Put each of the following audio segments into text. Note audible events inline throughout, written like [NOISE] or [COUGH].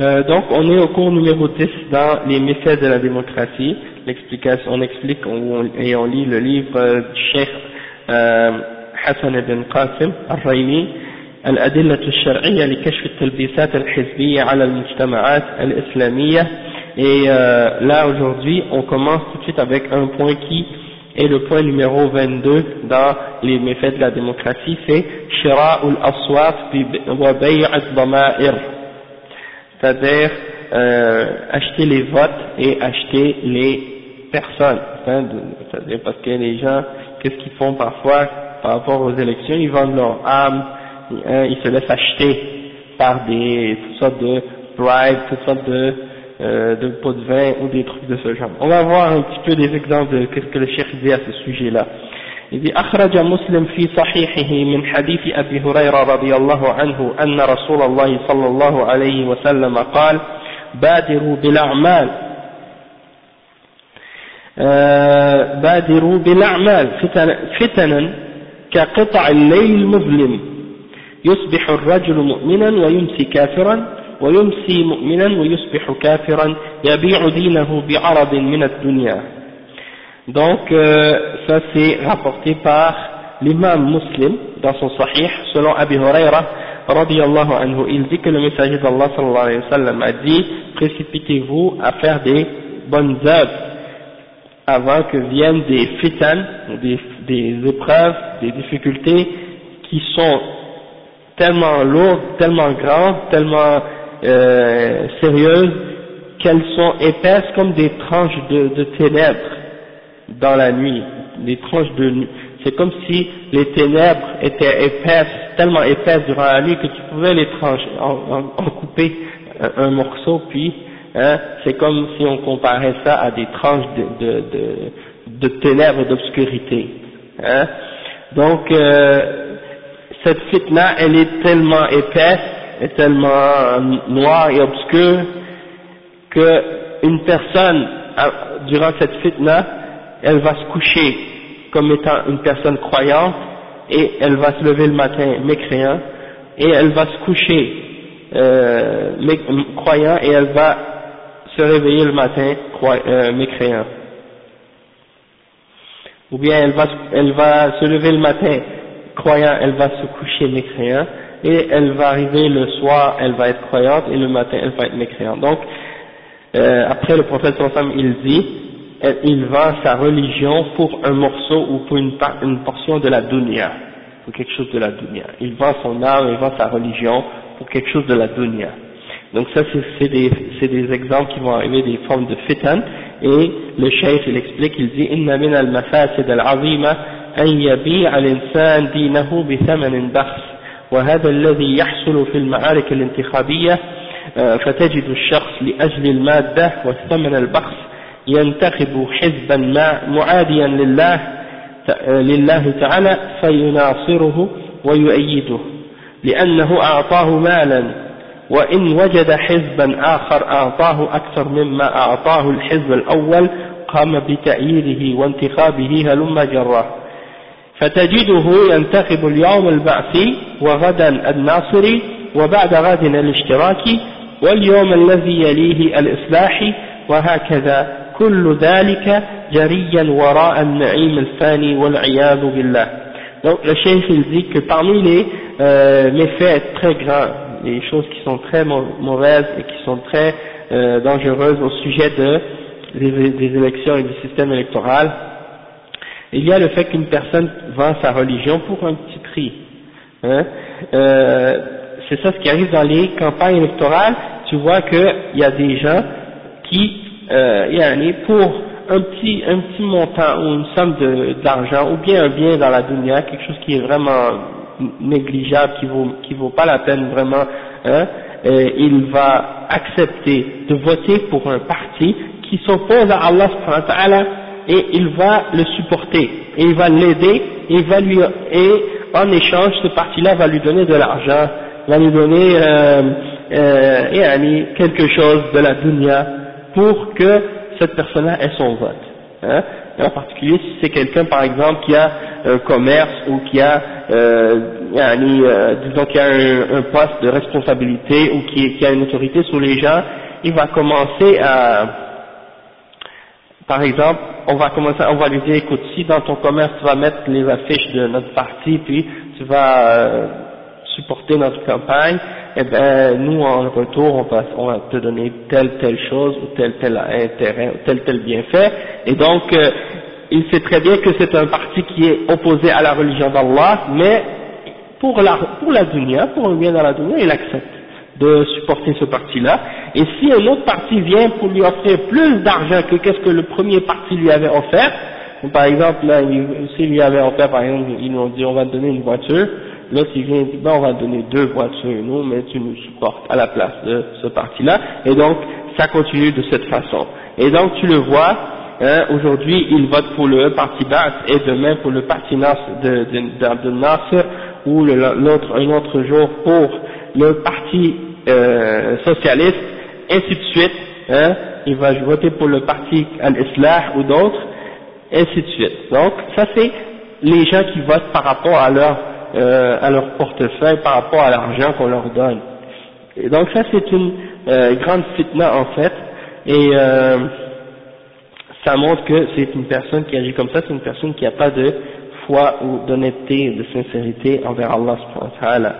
Euh, donc, on est au cours numéro 10 dans les méfaits de la démocratie. L'explication, on explique on, et on lit le livre du Cheikh euh, Hassan ibn Qasim al-Raymi, الأدلة الشرعية لكشف التلبيسات الحزبية على المجتمعات الإسلامية et euh, là aujourd'hui on commence tout de suite avec un point qui est le point numéro 22 dans les méfaits de la démocratie c'est Shira al-Aswat wa Bay' al-Dama'ir c'est-à-dire euh, acheter les votes et acheter les personnes. C'est-à-dire parce que les gens, qu'est-ce qu'ils font parfois par rapport aux élections? Ils vendent leur âme, hein, ils se laissent acheter par des toutes sortes de bribes, toutes sortes de, euh, de pots de vin ou des trucs de ce genre. On va voir un petit peu des exemples de qu'est-ce que le chef dit à ce sujet-là. Dit أخرج مسلم في صحيحه من حديث أبي هريرة رضي الله عنه أن رسول الله صلى الله عليه وسلم قال بادروا بالأعمال. بادروا بالأعمال. فتنا كقطع الليل المظلم يصبح الرجل مؤمنا ويمسي كافرا ويمسي مؤمنا ويصبح كافرا. يبيع دينه بعرض من الدنيا. Donc, euh, ça c'est rapporté par l'imam muslim dans son sahih, selon Abi Huraira, radiallahu anhu. Il dit que le messager d'Allah sallallahu alayhi wa sallam a dit, précipitez-vous à faire des bonnes œuvres avant que viennent des fitan, des, épreuves, des difficultés qui sont tellement lourdes, tellement grandes, tellement euh, sérieuses, qu'elles sont épaisses comme des tranches de ténèbres dans la nuit, les tranches de. C'est comme si les ténèbres étaient épaisses, tellement épaisses durant la nuit que tu pouvais les trancher, en, en, en couper un, morceau, puis hein, c'est comme si on comparait ça à des tranches de, de, de, de ténèbres d'obscurité. Hein. Donc euh, cette fitna, elle est tellement épaisse, et tellement noire et obscure que une personne durant cette fitna elle va se coucher comme étant une personne croyante et elle va se lever le matin mécréant et elle va se coucher euh, croyant et elle va se réveiller le matin euh, mécréant. Ou bien elle va, elle va se lever le matin croyant, elle va se coucher mécréant et elle va arriver le soir, elle va être croyante et le matin elle va être mécréante. Donc euh, après le prophète il dit il vend sa religion pour un morceau ou pour une, une portion de la dunya, pour quelque chose de la dunya. Il vend son âme, il vend sa religion pour quelque chose de la dunya. Donc ça c'est des, des exemples qui vont arriver des formes de fitan et le cheikh il explique, il dit إن من المفاسد العظيمة أن يبيع الإنسان دينه بثمن بخس وهذا الذي يحصل في المعارك الانتخابية فتجد الشخص لأجل المادة والثمن البخس ينتخب حزبا ما معاديا لله لله تعالى فيناصره ويؤيده لأنه أعطاه مالا وإن وجد حزبا آخر أعطاه أكثر مما أعطاه الحزب الأول قام بتأييده وانتخابه هلم جرة. فتجده ينتخب اليوم البعثي وغدا الناصري وبعد غد الاشتراك واليوم الذي يليه الإصلاح وهكذا كل ذلك جريا وراء النعيم الفاني والعياذ بالله Donc le cheikh il dit que parmi les euh, méfaits très grands, les choses qui sont très mauvaises et qui sont très euh, dangereuses au sujet de, des, des, élections et du système électoral, il y a le fait qu'une personne vend sa religion pour un petit prix. Hein. Euh, c'est ça ce qui arrive dans les campagnes électorales, tu vois qu'il y a des gens qui, euh, pour un petit, un petit montant ou une somme d'argent ou bien un bien dans la dunya, quelque chose qui est vraiment négligeable, qui vaut, qui vaut pas la peine vraiment, hein, euh, il va accepter de voter pour un parti qui s'oppose à Allah et il va le supporter et il va l'aider et va lui et en échange ce parti-là va lui donner de l'argent, va lui donner euh, euh, quelque chose de la dunya pour que cette personne-là ait son vote. Hein. en particulier si c'est quelqu'un par exemple qui a un commerce ou qui a, euh, euh, disons qui a un, poste de responsabilité ou qui, qui, a une autorité sur les gens, il va commencer à, par exemple, on va commencer, on va lui dire, écoute, si dans ton commerce tu vas mettre les affiches de notre parti, puis tu vas euh, supporter notre campagne, eh ben nous en retour on va, on va te donner telle telle chose ou tel tel intérêt ou tel tel bienfait. Et donc euh, il sait très bien que c'est un parti qui est opposé à la religion d'Allah mais pour la pour la dunya, pour le bien dans la dunya, il accepte de supporter ce parti-là. Et si un autre parti vient pour lui offrir plus d'argent que qu'est-ce que le premier parti lui avait offert par exemple là s'il lui avait offert par exemple ils lui ont dit on va te donner une voiture l'autre il vient et dit ben on va donner deux voitures nous mais tu nous supportes à la place de ce parti-là. Et donc ça continue de cette façon. Et donc tu le vois hein, aujourd'hui il vote pour le parti Bath et demain pour le parti de, de, ou l'autre un autre jour pour le parti euh, socialiste ainsi de suite hein, il va voter pour le parti Al-Islah ou d'autres ainsi de suite. Donc ça c'est les gens qui votent par rapport à leur euh, à leur portefeuille par rapport à l'argent qu'on leur donne. Et donc ça c'est une euh, grande fitna en fait, et euh, ça montre que c'est une personne qui agit comme ça, c'est une personne qui n'a pas de foi ou d'honnêteté, de sincérité envers Allah subhanahu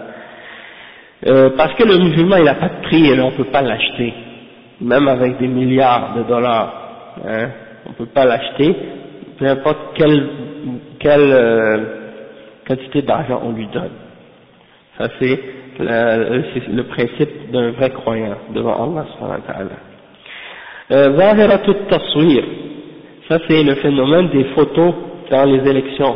euh, parce que le musulman il n'a pas de prix et on ne peut pas l'acheter, même avec des milliards de dollars, hein, on ne peut pas l'acheter, peu importe quel, quel euh, quantité d'argent on lui donne. Ça c'est le, principe d'un vrai croyant devant Allah subhanahu wa ta'ala. Euh, ça c'est le phénomène des photos dans les élections.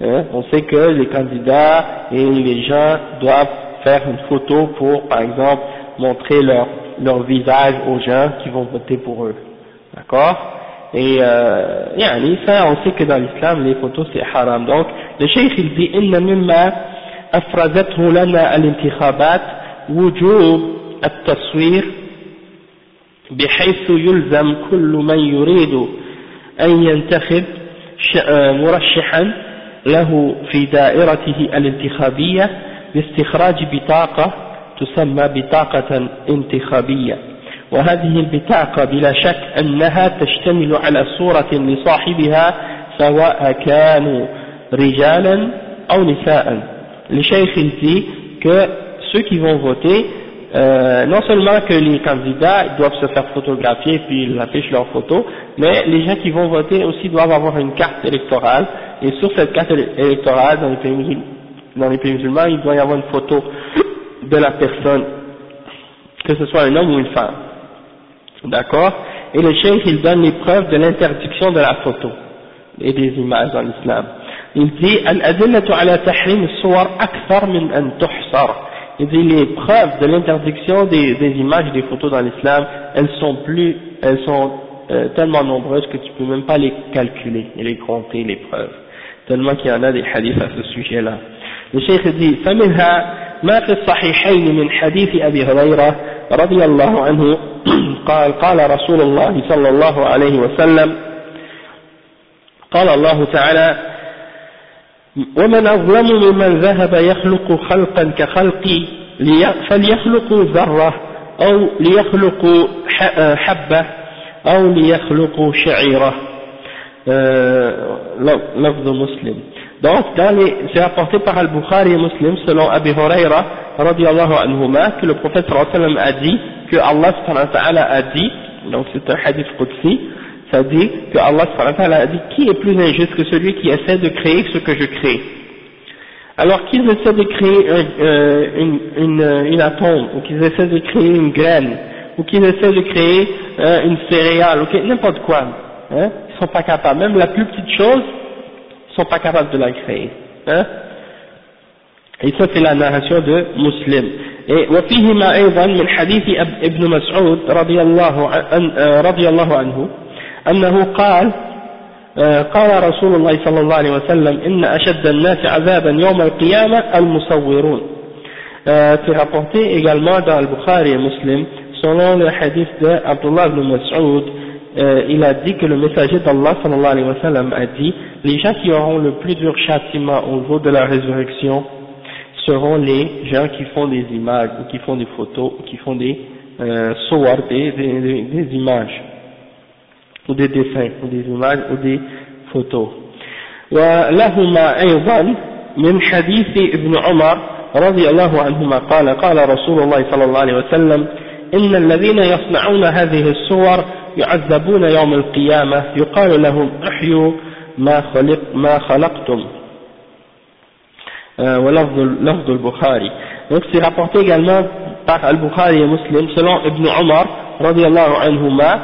Hein, on sait que les candidats et les gens doivent faire une photo pour, par exemple, montrer leur, leur visage aux gens qui vont voter pour eux. D'accord? Et euh, يعني ça on sait que dans l'islam les photos c'est haram. Donc le cheikh il dit إن مما أفرزته لنا الانتخابات وجوب التصوير بحيث يلزم كل من يريد أن ينتخب مرشحا له في دائرته الانتخابية باستخراج بطاقة تسمى بطاقة انتخابية. وهذه البطاقة بلا شك أنها تشتمل على صورة لصاحبها سواء كانوا رجالا أو نساء الشيخ dit que ceux qui vont voter euh, non seulement que les candidats doivent se faire photographier puis ils affichent leurs photos, mais les gens qui vont voter aussi doivent avoir une carte électorale et sur cette carte électorale dans les pays, dans les pays musulmans il doit y avoir une photo de la personne, que ce soit un homme ou une femme. D'accord Et le cheikh, il donne les preuves de l'interdiction de la photo et des images dans l'islam. Il dit Il dit les preuves de l'interdiction des, des, images et des photos dans l'islam, elles sont plus, elles sont euh, tellement nombreuses que tu peux même pas les calculer et les compter, les preuves. Tellement qu'il y en a des hadiths à ce sujet-là. Le cheikh dit فمنها ما في الصحيحين من حديث أبي هريرة رضي الله عنه [CLEARS THROAT] قال قال رسول الله صلى الله عليه وسلم قال الله تعالى ومن أظلم ممن ذهب يخلق خلقا كخلقي فليخلق ذرة أو ليخلق حبة أو ليخلق شعيرة. لفظ مسلم. Donc c'est rapporté par Al-Bukhari et Muslim selon Abi Huraira radiallahu anhuma que le prophète sallallahu a dit que Allah ta'ala a dit donc c'est un hadith qudsi ça dit que Allah a dit qui est plus injuste que celui qui essaie de créer ce que je crée? Alors qu'ils essaient de créer euh, une, une, une, atome ou qu'ils essaient de créer une graine ou qu'ils essaient de créer euh, une céréale ou n'importe quoi hein, ils sont pas capables. Même la plus petite chose sont pas capables de la créer hein. et ça c'est la narration de Muslim et وفيهما أيضا من حديث ابن مسعود رضي الله, رضي الله عنه أنه قال قال رسول الله صلى الله عليه وسلم إن أشد الناس عذابا يوم القيامة المصورون c'est rapporté également dans Al-Bukhari et Muslim selon le hadith de Abdullah ibn Mas'ud euh, il a dit que le messager d'Allah sallallahu alayhi wa sallam a dit les gens qui auront le plus dur châtiment au jour de la résurrection seront les gens qui font des images ou qui font des photos ou qui font des euh, des, des, des images ou des dessins ou des images ou des photos ولهما أيضا من حديث ابن عمر رضي الله عنهما قال قال رسول الله صلى الله عليه وسلم إن الذين يصنعون هذه الصور يعذبون يوم القيامة يقال لهم احيوا ما, خلق ما خلقتم ولفظ لفظ البخاري donc c'est rapporté également par Al-Bukhari et Muslim selon Ibn Omar radiallahu anhuma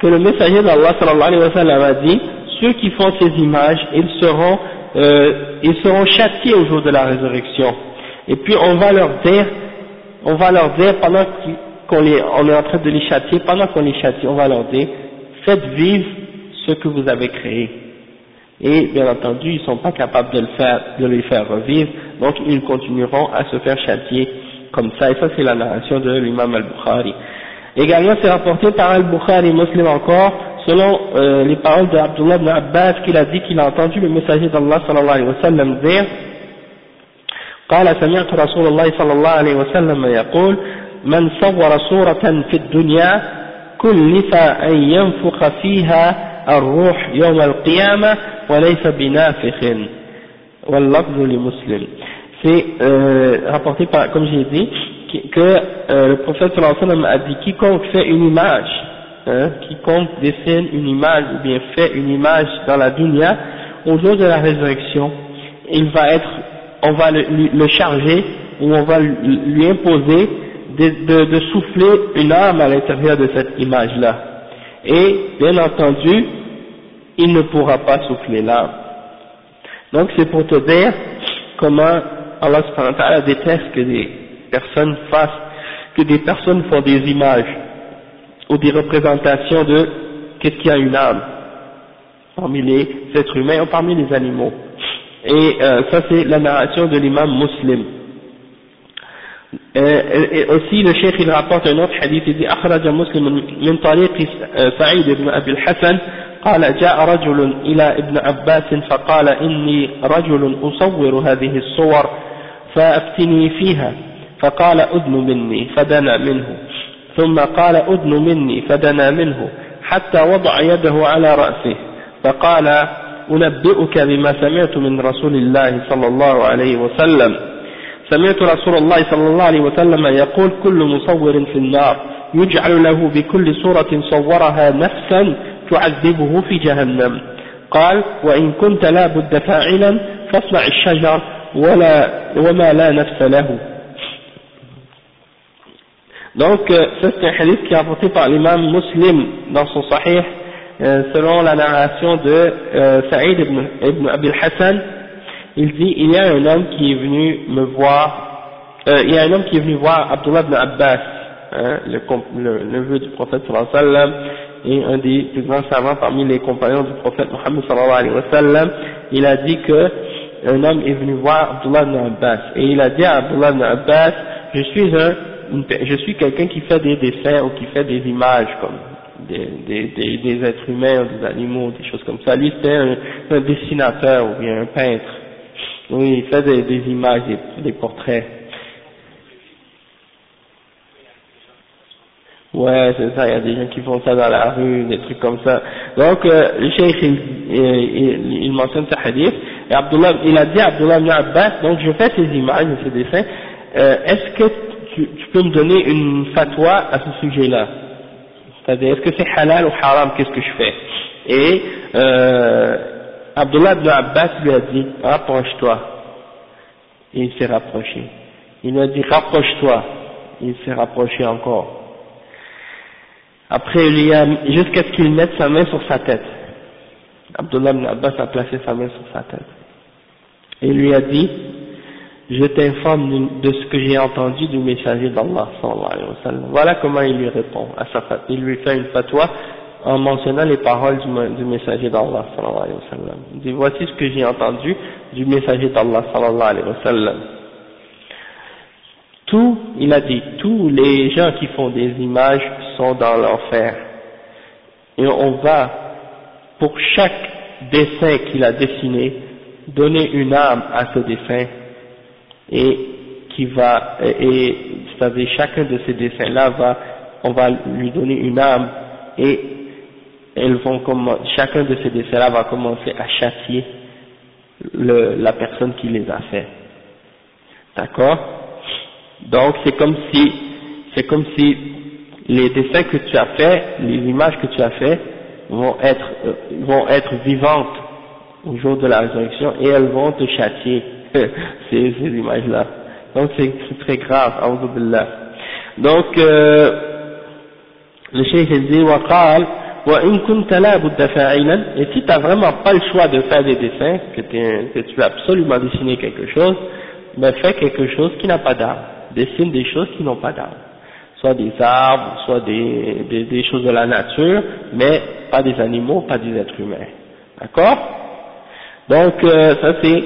que le messager d'Allah sallallahu alayhi wa sallam a dit ceux qui font ces images ils seront euh, ils seront châtiés au jour de la résurrection et puis on va leur dire on va leur dire pendant qu'on les on est en train de les châtier pendant qu'on les châtie on va leur dire faites vivre ce que vous avez créé et bien entendu ils ne sont pas capables de le faire de les faire revivre donc ils continueront à se faire châtier comme ça et ça c'est la narration de l'imam al-Bukhari Également, c'est rapporté par Al-Bukhari, muslim encore, selon euh, les paroles d'Abdullah ibn Abbas, qu'il a dit qu'il a entendu le messager d'Allah sallallahu alayhi wa sallam dire قال سمعت رسول الله صلى الله عليه وسلم يقول من صور صورة في الدنيا كلف أن ينفخ فيها الروح يوم القيامة وليس بنافخ واللفظ لمسلم c'est euh, rapporté par, comme j'ai dit, que euh, le prophète sallallahu alayhi wa sallam a dit quiconque fait une image, hein, quiconque dessine une image ou bien fait une image dans la dunya, au jour de la résurrection, il va être, on va le, le charger ou on va lui imposer de, de, de souffler une âme à l'intérieur de cette image-là. Et bien entendu, il ne pourra pas souffler l'âme. Donc c'est pour te dire comment Allah subhanahu wa ta'ala déteste que des personnes fassent, que des personnes font des images ou des représentations de qu'est-ce qui a une âme parmi les êtres humains ou parmi les animaux. Et euh, ça c'est la narration de l'imam muslim. Et aussi le cheikh il rapporte un autre hadith, il dit أخرج مسلم من طريق سعيد بن أبي الحسن قال جاء رجل إلى ابن عباس فقال إني رجل أصور هذه الصور فأفتني فيها فقال أذن مني فدنا منه ثم قال أذن مني فدنا منه حتى وضع يده على رأسه فقال أنبئك بما سمعت من رسول الله صلى الله عليه وسلم سمعت رسول الله صلى الله عليه وسلم يقول كل مصور في النار يجعل له بكل صورة صورها نفسا تعذبه في جهنم قال وإن كنت لا بد فاعلا فاصنع الشجر ولا وما لا نفس له Donc, euh, c'est un hadith qui est apporté par l'imam Muslim dans son sahih, euh, selon la narration de euh, Saïd ibn, ibn Abil Hassan. Il dit, il y a un homme qui est venu me voir, euh, il y a un homme qui est venu voir Abdullah ibn Abbas, hein, le, neveu du prophète sallallahu alayhi wa sallam, et un des plus grands savants parmi les compagnons du prophète Mohammed sallallahu alayhi wa sallam. Il a dit que un homme est venu voir Abdullah ibn Abbas, et il a dit à Abdullah ibn Abbas, je suis un je suis quelqu'un qui fait des dessins ou qui fait des images comme des, des, des, êtres humains des animaux, des choses comme ça. Lui c'était un, dessinateur ou bien un peintre. Oui, il fait des, des images, des, des portraits. Ouais, c'est ça, il y a des gens qui font ça dans la rue, des trucs comme ça. Donc, euh, le cheikh, il, il, il, mentionne ce hadith, et Abdullah, il a dit à Abdullah ibn Abbas, donc je fais ces images, ces dessins, euh, est-ce que tu, tu, peux me donner une fatwa à ce sujet-là? C'est-à-dire, est-ce que c'est halal ou haram, qu'est-ce que je fais? Et euh, Abdullah ibn Abbas lui a dit, rapproche-toi. Et il s'est rapproché. Il lui a dit, rapproche-toi. Il s'est rapproché encore. Après, il y a, jusqu'à ce qu'il mette sa main sur sa tête. Abdullah ibn Abbas a placé sa main sur sa tête. Il lui a dit, je t'informe de ce que j'ai entendu du messager d'Allah, Voilà comment il lui répond à sa. Il lui fait une fatwa en mentionnant les paroles du, messager d'Allah, Il dit, voici ce que j'ai entendu du messager d'Allah, tout, il a dit, tous les gens qui font des images sont dans l'enfer. Et on va, pour chaque dessin qu'il a dessiné, donner une âme à ce dessin et qui va, et, c'est-à-dire chacun de ces dessins-là va, on va lui donner une âme elles vont chacun de ces dessins-là va commencer à châtier la personne qui les a fait. D'accord? Donc c'est comme si, c'est comme si les dessins que tu as faits, les images que tu as fait vont être, euh, vont être vivantes au jour de la résurrection et elles vont te châtier, [LAUGHS] ces, ces images-là. Donc c'est très grave, Donc, euh, le cheikh dit, وقال, وإن كنت لا بد فاعلا, et si tu n'as vraiment pas le choix de faire des dessins, que, que tu veux absolument dessiner quelque chose, ben fais quelque chose qui n'a pas d'âme dessine des choses qui n'ont pas d'âme, soit des arbres, soit des, des, des, choses de la nature, mais pas des animaux, pas des êtres humains. D'accord Donc euh, ça c'est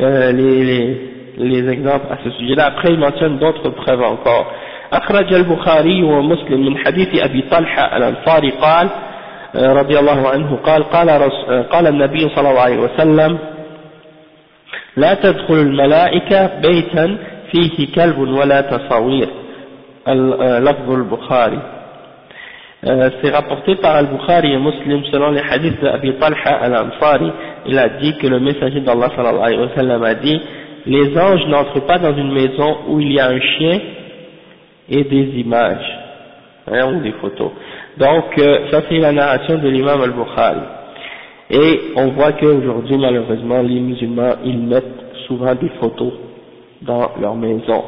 euh, les, les, les, exemples à ce sujet-là. Après il mentionne d'autres preuves encore. أخرج البخاري ومسلم من حديث أبي طلحة الأنصاري قال رضي الله عنه قال قال, قال النبي صلى الله عليه وسلم لا تدخل الملائكة بيتا فيه كلب ولا تصاوير لفظ البخاري c'est rapporté par Al-Bukhari et Muslim selon les hadiths d'Abi Talha al-Ansari il a dit que le messager d'Allah sallallahu alayhi wa sallam a dit les anges n'entrent pas dans une maison où il y a un chien et des images hein, ou des photos donc euh, ça c'est la narration de l'imam al-Bukhari et on voit qu'aujourd'hui malheureusement les musulmans ils mettent souvent des photos dans leur maison.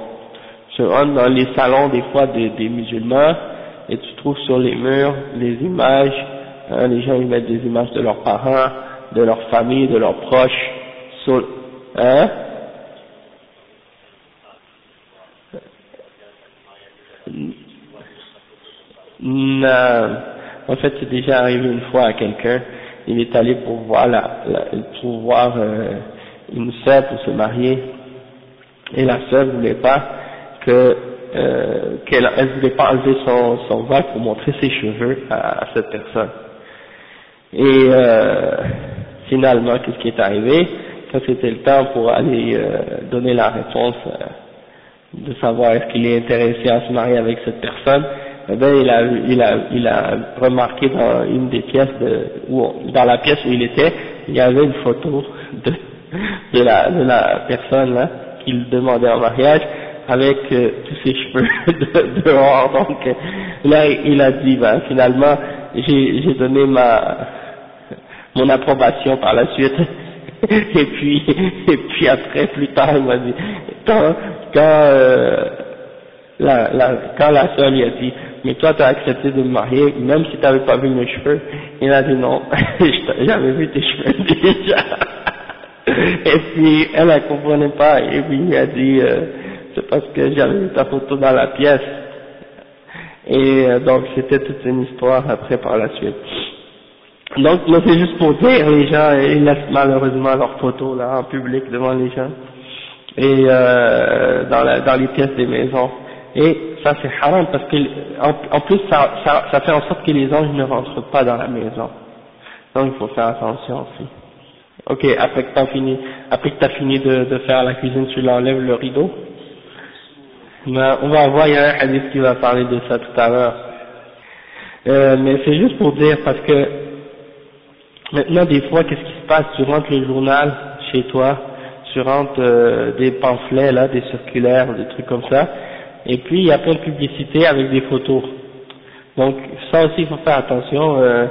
Tu rentres dans les salons des fois des, des musulmans et tu trouves sur les murs les images, hein, les gens ils mettent des images de leurs parents, de leur famille, de leurs proches, sur, hein? Non. En fait, c'est déjà arrivé une fois à quelqu'un. Il est allé pour voir la, pour voir euh, une sœur pour se marier et la sœur voulait pas que euh, qu'elle elle voulait pas enlever son, son voile pour montrer ses cheveux à, à cette personne. Et euh, finalement, qu'est-ce qui est arrivé? Quand c'était le temps pour aller euh, donner la réponse euh, de savoir est-ce qu'il est intéressé à se marier avec cette personne, eh ben il a, il a, il a remarqué dans une des pièces de, où, dans la pièce où il était, il y avait une photo de, de la, de la personne là qu'il demandait en mariage avec euh, tous ses cheveux [LAUGHS] de, dehors. Donc là, il a dit, ben, finalement, j'ai donné ma mon approbation par la suite. [LAUGHS] et puis, et puis après, plus tard, il m'a dit, quand, quand, euh, la, la, quand la soeur lui a dit, mais toi tu as accepté de me marier, même si tu n'avais pas vu mes cheveux, il a dit non, [LAUGHS] j'avais vu tes cheveux [LAUGHS] déjà. Et puis, elle ne comprenait pas, et puis elle a dit, euh, c'est parce que j'avais ta photo dans la pièce. Et euh, donc, c'était toute une histoire après par la suite. Donc, moi, c'est juste pour dire, les gens, ils laissent malheureusement leurs photos là, en public, devant les gens. Et euh, dans, la, dans les pièces des maisons. Et ça c'est haram parce que en, plus ça, ça, ça, fait en sorte que les anges ne rentrent pas dans la maison. Donc il faut faire attention aussi. Ok, après que tu as fini, après que as fini de, de, faire la cuisine, tu l'enlèves le rideau. Ben, on va voir, il y a un hadith qui va parler de ça tout à l'heure. Euh, mais c'est juste pour dire parce que maintenant des fois qu'est-ce qui se passe? Tu rentres le journal chez toi, tu rentres euh, des pamphlets là, des circulaires, des trucs comme ça, et puis il y a plein de publicités avec des photos. Donc ça aussi il faut faire attention. Euh,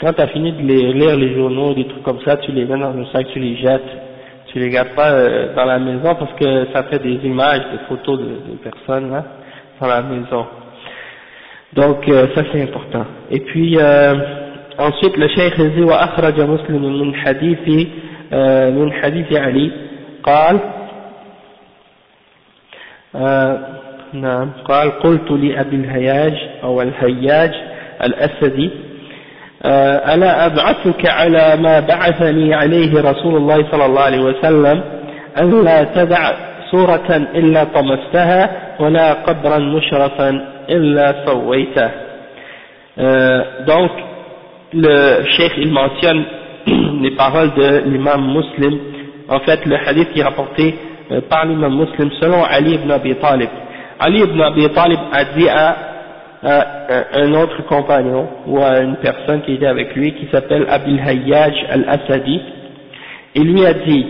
quand tu as fini de lire les journaux, des trucs comme ça, tu les mets dans un sac, tu les jettes. Tu les gardes pas euh, dans la maison parce que ça fait des images, des photos de, de personnes là, dans la maison. Donc euh, ça c'est important. Et puis euh, ensuite le cheikh dit وأخرج مسلم من حديث من حديث علي قال نعم. قال قلت لأبي الهياج أو الهياج الأسدي ألا أبعثك على ما بعثني عليه رسول الله صلى الله عليه وسلم ألا تدع صورة إلا طمستها ولا قبرا مشرفا إلا سويته. Donc le cheikh il mentionne [CLEARS THROAT] les paroles de l'imam muslim. En fait le hadith qui est rapporté euh, par l'imam muslim selon Ali ibn Abi Talib. Ali ibn Abi Talib a dit à à un autre compagnon ou à une personne qui était avec lui qui s'appelle Abil Hayyaj al-Asadi. Et lui a dit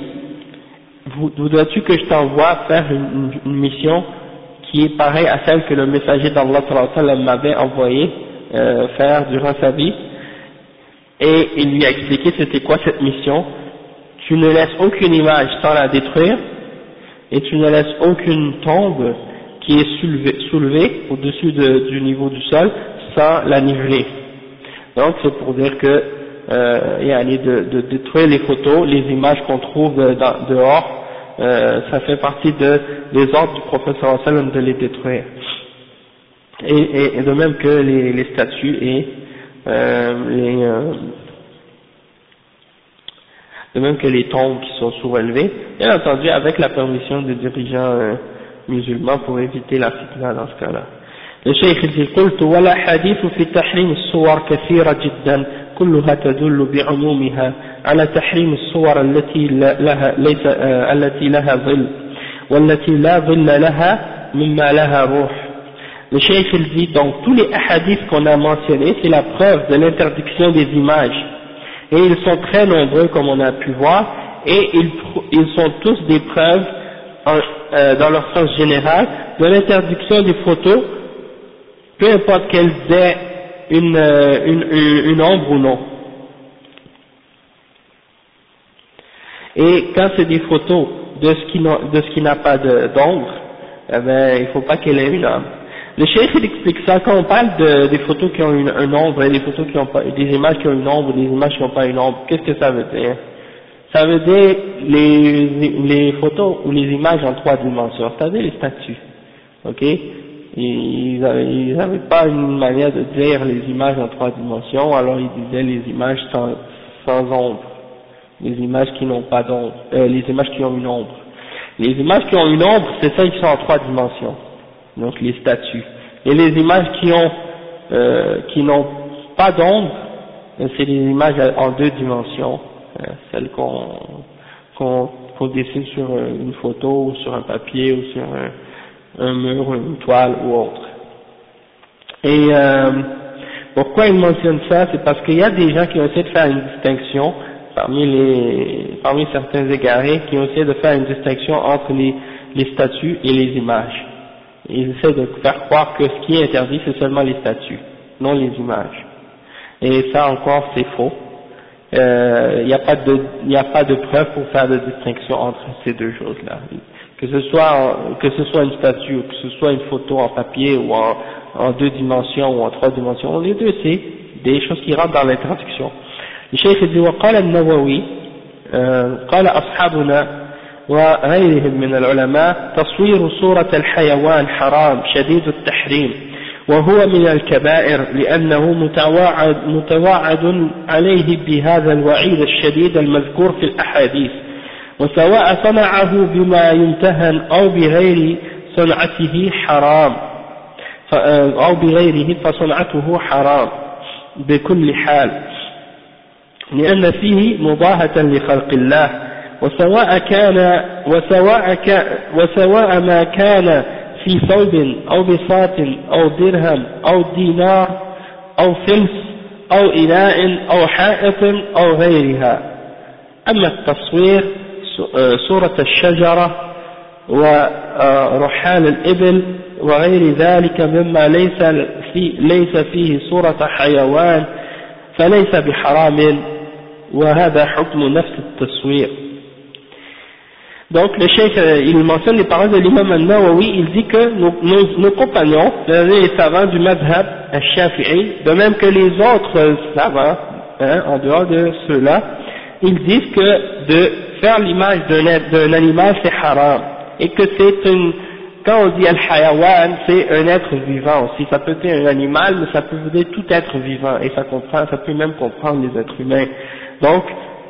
voudrais-tu que je t'envoie faire une, mission qui est pareille à celle que le messager d'Allah m'avait envoyé euh, faire durant sa vie? Et il lui a expliqué c'était quoi cette mission. Tu ne laisses aucune image sans la détruire et tu ne laisses aucune tombe qui est soulevé, soulevé au-dessus de, du niveau du sol sans la niveler. Donc c'est pour dire que euh, y a de, de détruire les photos, les images qu'on trouve dehors, euh, ça fait partie de, des ordres du professeur sallam de les détruire. Et, de même que les, les statues et euh, les, euh, de même que les tombes qui sont soulevées, bien entendu avec la permission des dirigeants euh, musulmans pour éviter la fitna dans ce cas-là. Le cheikh dit قلت ولا حديث في تحريم الصور كثيرة جدا كلها تدل بعمومها على تحريم الصور التي لها ليس التي لها ظل والتي لا ظل لها مما لها روح Le cheikh il dit donc tous les hadiths qu'on a mentionnés c'est la preuve de l'interdiction des images et ils sont très nombreux comme on a pu voir et ils, sont tous des preuves euh, dans leur sens général, de l'interdiction des photos, peu importe qu'elles aient une, euh, une, une, ombre ou non. Et quand c'est des photos de ce qui, n'a pas d'ombre, eh ben, il faut pas qu'elle ait une ombre. Le chef il explique ça quand on parle de, des photos qui ont une, un ombre et des photos qui ont pas, des images qui ont une ombre, des images qui n'ont pas une ombre. Qu'est-ce que ça veut dire? Ça veut dire les, les photos ou les images en trois dimensions, c'est-à-dire les statues. Ok? Ils n'avaient pas une manière de dire les images en trois dimensions, alors ils disaient les images sans, sans ombre, les images qui n'ont pas d'ombre, euh, les images qui ont une ombre. Les images qui ont une ombre, c'est celles qui sont en trois dimensions, donc les statues. Et les images qui ont euh, qui n'ont pas d'ombre, c'est les images en deux dimensions, euh, celle qu'on qu'on dessine sur euh, une photo ou sur un papier ou sur un, mur, une toile ou autre. Et euh, pourquoi il mentionne ça? C'est parce qu'il y a des gens qui ont essayé de faire une distinction parmi les parmi certains égarés qui ont essayé de faire une distinction entre les statues et les images Ils essaient de faire croire que ce qui est interdit c'est seulement les statues, non les images. Et ça encore c'est faux il euh, n'y a pas de il a pas de preuve pour faire de distinction entre ces deux choses là que ce soit que ce soit une statue ou que ce soit une photo en papier ou en, en deux dimensions ou en trois dimensions les deux c'est des choses qui rentrent dans l'introduction le cheikh dit وقال النووي قال أصحابنا وغيرهم من العلماء تصوير صورة الحيوان حرام شديد التحريم وهو من الكبائر لأنه متواعد, متواعد عليه بهذا الوعيد الشديد المذكور في الأحاديث وسواء صنعه بما يمتهن أو بغير صنعته حرام أو بغيره فصنعته حرام بكل حال لأن فيه مضاهة لخلق الله وسواء كان وسواء, كان وسواء ما كان في ثوب أو بساط أو درهم أو دينار أو فلس أو إناء أو حائط أو غيرها. أما التصوير صورة الشجرة ورحال الإبل وغير ذلك مما ليس, في ليس فيه صورة حيوان فليس بحرام وهذا حكم نفس التصوير. Donc le cheikh, euh, il mentionne les paroles de l'imam al-Nawawi, il dit que nos, nos, nos compagnons, les savants du madhab al-Shafi'i, de même que les autres savants, hein, en dehors de ceux-là, ils disent que de faire l'image d'un animal c'est haram, et que c'est une, quand on dit al-hayawan, c'est un être vivant. Aussi, ça peut être un animal, mais ça peut dire tout être vivant, et ça comprend, ça peut même comprendre les êtres humains. Donc,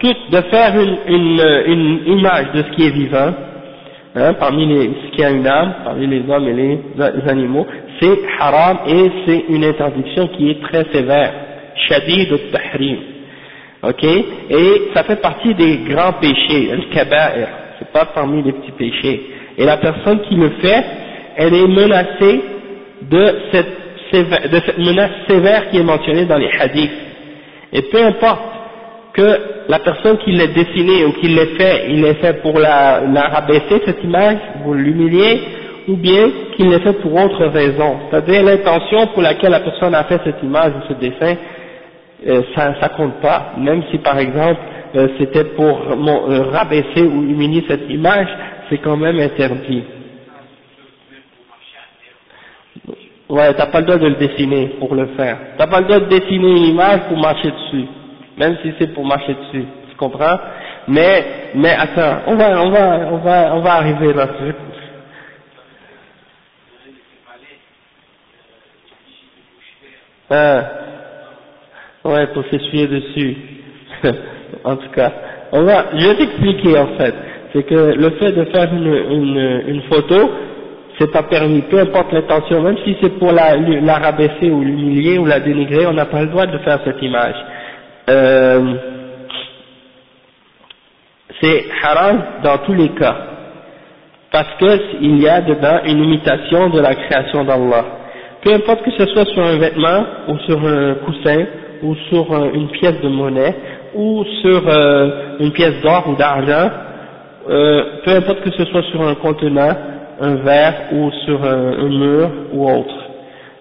de faire une, une, une, image de ce qui est vivant, hein, parmi les, ce qui a une âme, parmi les hommes et les, animaux, c'est haram et c'est une interdiction qui est très sévère, shadid al-tahrim, ok, et ça fait partie des grands péchés, al-kaba'ir, c'est pas parmi les petits péchés, et la personne qui le fait, elle est menacée de cette, de cette menace sévère qui est mentionnée dans les hadiths, et peu importe que la personne qui l'a dessiné ou qui l'a fait, il l'a fait pour la, rabaisser cette image, pour l'humilier, ou bien qu'il l'a fait pour autre raison. C'est-à-dire l'intention pour laquelle la personne a fait cette image ou ce dessin, euh, ça, ça compte pas. Même si par exemple euh, c'était pour euh, rabaisser ou humilier cette image, c'est quand même interdit. Ouais, t'as pas le droit de le dessiner pour le faire. T'as pas le droit de dessiner une image pour marcher dessus même si c'est pour marcher dessus, tu comprends? Mais, mais attends, on va, on va, on va, on va arriver là-dessus. Ah, ouais, pour s'essuyer dessus. [LAUGHS] en tout cas, on va, je vais t'expliquer en fait. C'est que le fait de faire une, une, une photo, c'est pas permis, peu importe l'intention, même si c'est pour la, la rabaisser ou l'humilier ou la dénigrer, on n'a pas le droit de faire cette image. Euh, c'est haram dans tous les cas, parce qu'il y a dedans une imitation de la création d'Allah. Peu importe que ce soit sur un vêtement, ou sur un coussin, ou sur une pièce de monnaie, ou sur euh, une pièce d'or ou d'argent, euh, peu importe que ce soit sur un contenant, un verre, ou sur un, mur, ou autre.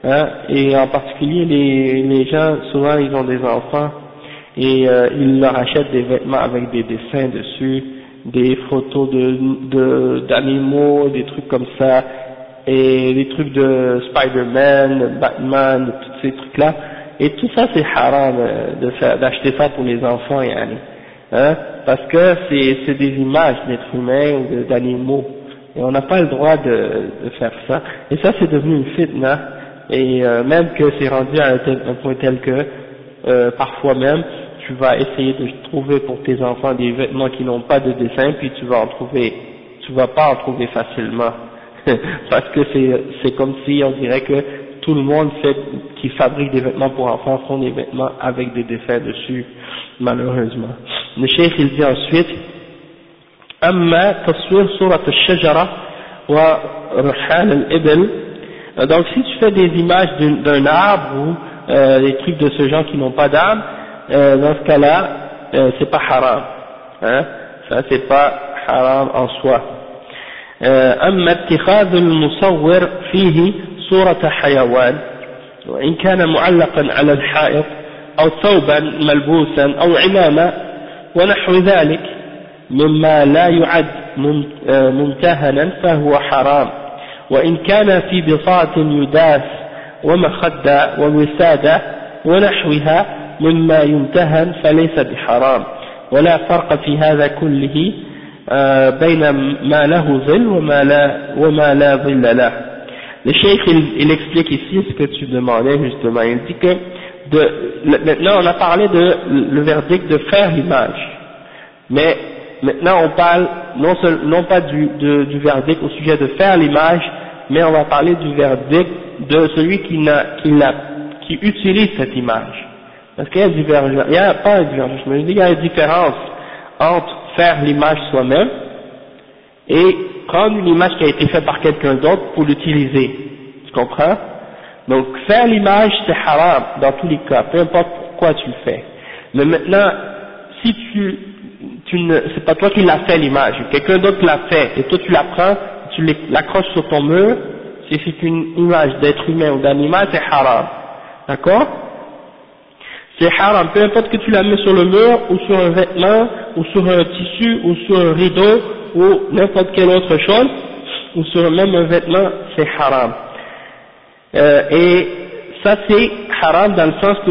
Hein, et en particulier les gens, souvent ils ont des enfants, et euh, il leur achète des vêtements avec des dessins dessus, des photos de d'animaux, des trucs comme ça, et des trucs de Spider-Man, Batman, tous ces trucs-là. Et tout ça c'est haram euh, de d'acheter ça pour les enfants, yani. hein, parce que c'est c'est des images d'êtres humains ou d'animaux, et on n'a pas le droit de, de faire ça. Et ça c'est devenu une fitna, et euh, même que c'est rendu à un, un point tel que euh, parfois même tu vas essayer de trouver pour tes enfants des vêtements qui n'ont pas de dessin, puis tu vas en trouver, tu vas pas en trouver facilement, [LAUGHS] parce que c'est c'est comme si on dirait que tout le monde fait, qui fabrique des vêtements pour enfants font des vêtements avec des dessins dessus, malheureusement. Le chef il dit ensuite, أما تصوير صورة الشجرة ورحال الإبل donc si tu fais des images d'un arbre ou euh, des trucs de ce genre qui n'ont pas d'âme euh, dans ce cas-là, euh, c'est pas haram. Hein, ça c'est pas haram en soi. أما اتخاذ المصور فيه صورة حيوان وإن كان معلقا على الحائط أو ثوبا ملبوسا أو عمامة ونحو ذلك مما لا يعد ممتهنا فهو حرام وإن كان في بساط يداس ومخدة ووسادة ونحوها مما يمتهن فليس بحرام ولا فرق في هذا كله بين ما له ظل وما لا, وما لا ظل له le cheikh il, il explique ici ce que tu demandais justement il dit que de, maintenant on a parlé de le verdict de faire l'image mais maintenant on parle non, seul, non pas du, de, du verdict au sujet de faire l'image mais on va parler du verdict de celui qui, n'a, qui, n'a, qui utilise cette image. Parce qu'il y a divergence, il n'y a pas divergence, mais il y a une différence entre faire l'image soi-même et prendre une image qui a été faite par quelqu'un d'autre pour l'utiliser. Tu comprends? Donc faire l'image c'est haram dans tous les cas, peu importe pourquoi tu le fais. Mais maintenant, si tu, tu ne, c'est pas toi qui l'as fait l'image, quelqu'un d'autre l'a fait et toi tu la prends, tu l'accroches sur ton mur, si c'est une image d'être humain ou d'animal, c'est haram. D'accord? C'est haram, peu importe que tu la mets sur le mur, ou sur un vêtement, ou sur un tissu, ou sur un rideau, ou n'importe quelle autre chose, ou sur même un vêtement, c'est haram. Euh, et ça c'est haram dans le sens que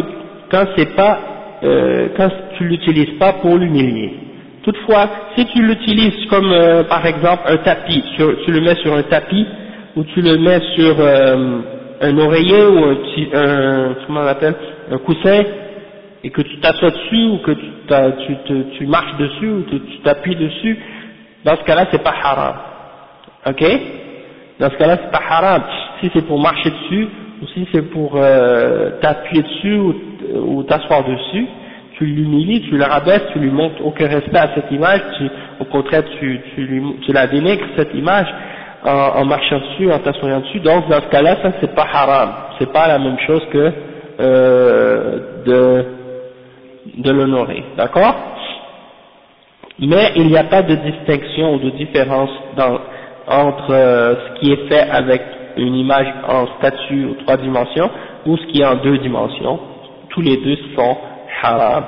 quand c'est pas, euh, quand tu l'utilises pas pour l'humilier. Toutefois, si tu l'utilises comme euh, par exemple un tapis, tu le mets sur un tapis, ou tu le mets sur euh, un oreiller ou un, un comment on appelle, un coussin, et que tu t'assois dessus ou que tu, tu, tu, tu marches dessus ou que tu t'appuies dessus, dans ce cas-là c'est pas haram. Ok? Dans ce cas-là c'est pas haram. Si c'est pour marcher dessus ou si c'est pour euh, t'appuyer dessus ou, t'asseoir dessus, tu l'humilies, tu le rabaisses, tu lui montres aucun respect à cette image, tu, au contraire tu, tu, lui, tu la dénigres cette image en, en marchant dessus, en t'assoyant dessus, donc dans ce cas-là ça c'est pas haram, c'est pas la même chose que euh, de, de l'honorer, d'accord Mais il n'y a pas de distinction ou de différence dans, entre euh, ce qui est fait avec une image en statue ou trois dimensions ou ce qui est en deux dimensions, tous les deux sont haram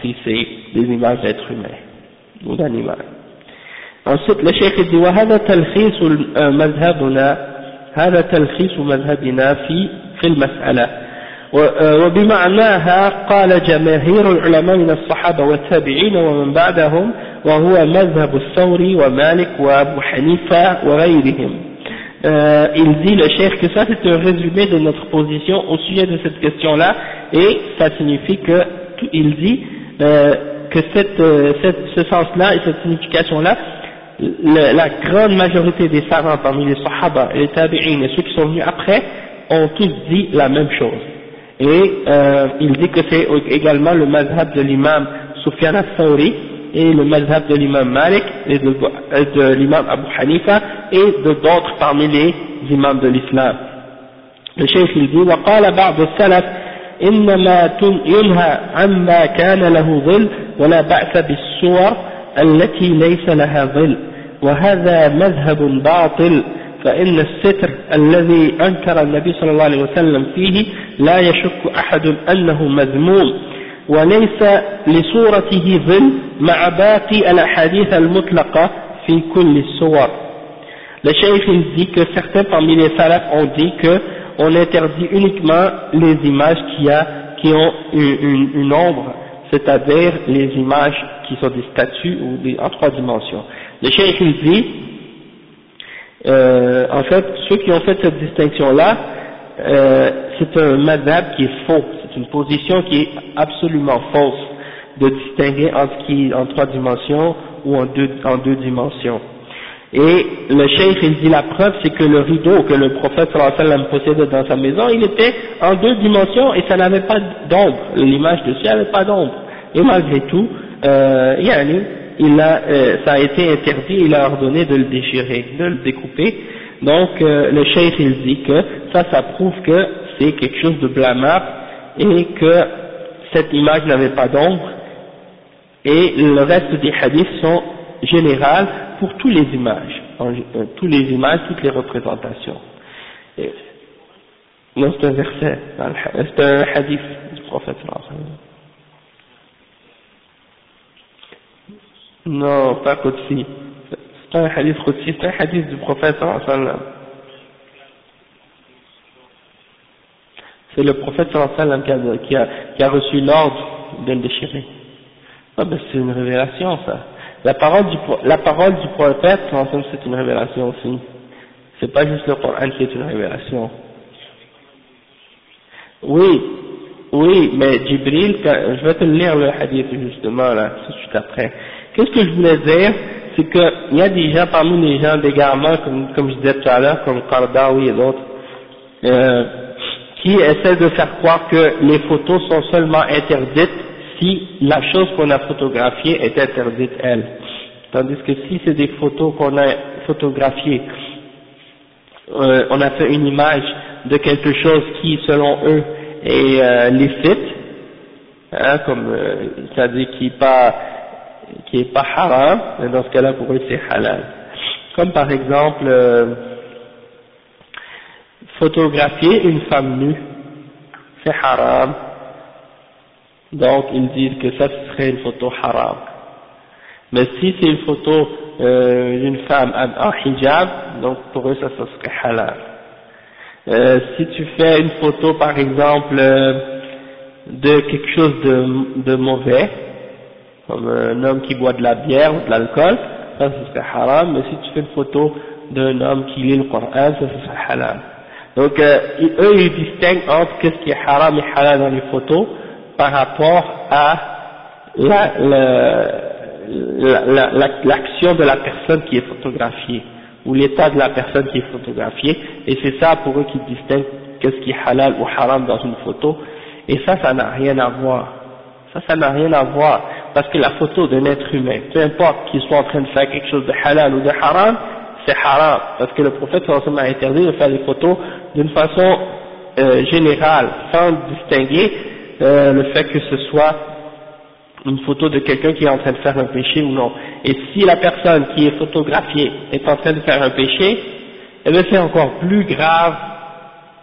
si c'est des images d'êtres humains ou d'animaux. Ensuite, le cheikh dit وهذا تلخيص مذهبنا هذا تلخيص مذهبنا في في المسألة وبمعناها قال جماهير العلماء من الصحابة والتابعين ومن بعدهم وهو مذهب الثوري ومالك وأبو حنيفة وغيرهم euh, il dit le chef que ça c'est un résumé de notre position au sujet de cette question-là et ça signifie que il dit euh, que cette, euh, cette, ce sens-là et cette signification-là, la grande majorité des savants parmi les sahaba et les tabi'in et ceux qui sont venus après ont tous dit la même chose. Et euh, il dit que c'est également le mazhab de l'imam Sufyan al-Thawri et le mazhab de l'imam Malik et de, de l'imam Abu Hanifa et de d'autres parmi les imams de l'islam. Le cheikh il dit وقال بعض السلف إنما ينهى عما كان له ظل ولا بأس بالصور التي ليس لها ظل وهذا مذهب باطل فإن الستر الذي أنكر النبي صلى الله عليه وسلم فيه لا يشك أحد أنه مذموم وليس لصورته ظل مع باقي الأحاديث المطلقة في كل الصور Le cheikh il dit que certains parmi les salafs ont dit que on interdit uniquement les images qui, a, qui ont une, une, une ombre, c'est-à-dire les images qui sont des statues ou des, en trois dimensions. Le cheikh il dit, euh, en fait, ceux qui ont fait cette distinction-là, euh, c'est un madhab qui est faux, c'est une position qui est absolument fausse de distinguer entre qui en trois dimensions ou en deux, en deux dimensions. Et le cheikh il dit la preuve c'est que le rideau que le prophète sallallahu alayhi wa sallam possédait dans sa maison, il était en deux dimensions et ça n'avait pas d'ombre, l'image dessus n'avait pas d'ombre. Et malgré tout, euh, il a, euh, ça a été interdit, il a ordonné de le déchirer, de le découper. Donc euh, le cheikh il dit que ça, ça prouve que c'est quelque chose de blâmable et que cette image n'avait pas d'ombre. Et le reste des hadiths sont générales pour toutes les images, euh, toutes les images, toutes les représentations. Non, c'est un verset, c'est un hadith du prophète. Non, pas Qudsi. C'est un hadith Qudsi, c'est un hadith du prophète sallam. C'est le prophète sallallahu alayhi wa sallam qui a, qui a, reçu l'ordre de le déchirer. Ah ben c'est une révélation ça. La parole du, la parole du prophète sallam c'est une révélation aussi. C'est pas juste le Coran qui est une révélation. Oui, oui, mais Jibril, je vais te lire le hadith justement là, tout de suite après. Qu'est-ce que je voulais dire? C'est qu'il y a des gens parmi les gens d'égarement, comme, comme je disais tout à l'heure, comme Kardawi et d'autres, euh, qui essaient de faire croire que les photos sont seulement interdites si la chose qu'on a photographiée est interdite elle. Tandis que si c'est des photos qu'on a photographiées, euh, on a fait une image de quelque chose qui, selon eux, est euh, licite, hein, comme euh, c'est-à-dire qui n'est pas qui est pas haram, mais dans ce cas-là pour eux c'est halal. Comme par exemple euh, photographier une femme nue, c'est haram. Donc ils disent que ça serait une photo haram. Mais si c'est une photo euh, d'une femme en hijab, donc pour eux ça, ça serait halal. Euh, si tu fais une photo par exemple euh, de quelque chose de, de mauvais, comme un homme qui boit de la bière ou de l'alcool, ça ce serait haram, mais si tu fais une photo d'un homme qui lit le Coran, ça ce serait halal. Donc euh, eux ils distinguent entre ce qui est haram et halal dans les photos par rapport à l'action la, la, de la personne qui est photographiée ou l'état de la personne qui est photographiée. Et c'est ça pour eux qui distinguent qu'est-ce qui est halal ou haram dans une photo. Et ça ça n'a rien à voir. Ça ça n'a rien à voir parce que la photo d'un être humain peu importe qu'il soit en train de faire quelque chose de halal ou de haram c'est haram parce que le prophète a interdit de faire des photos d'une façon euh, générale sans distinguer euh, le fait que ce soit une photo de quelqu'un qui est en train de faire un péché ou non. Et si la personne qui est photographiée est en train de faire un péché, eh c'est encore plus grave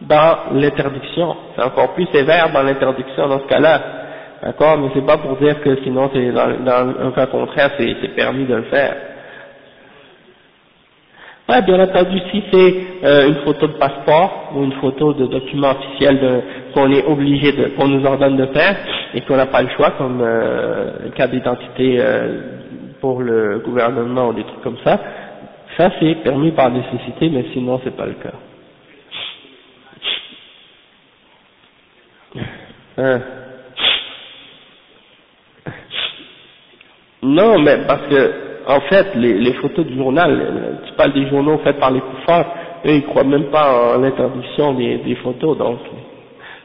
dans l'interdiction, c'est encore plus sévère dans l'interdiction dans ce cas-là. D'accord Mais c'est pas pour dire que sinon c'est dans, dans un cas contraire c'est permis de le faire. Ouais, bien entendu, si c'est euh, une photo de passeport ou une photo de document officiel qu'on est obligé de, qu'on nous ordonne de faire et qu'on n'a pas le choix, comme euh, cas d'identité euh, pour le gouvernement ou des trucs comme ça, ça c'est permis par nécessité, mais sinon c'est pas le cas. Hein. Non, mais parce que en fait, les, photos du journal, tu parles des journaux faits par les kuffars, eux ils croient même pas en l'interdiction des, photos, donc.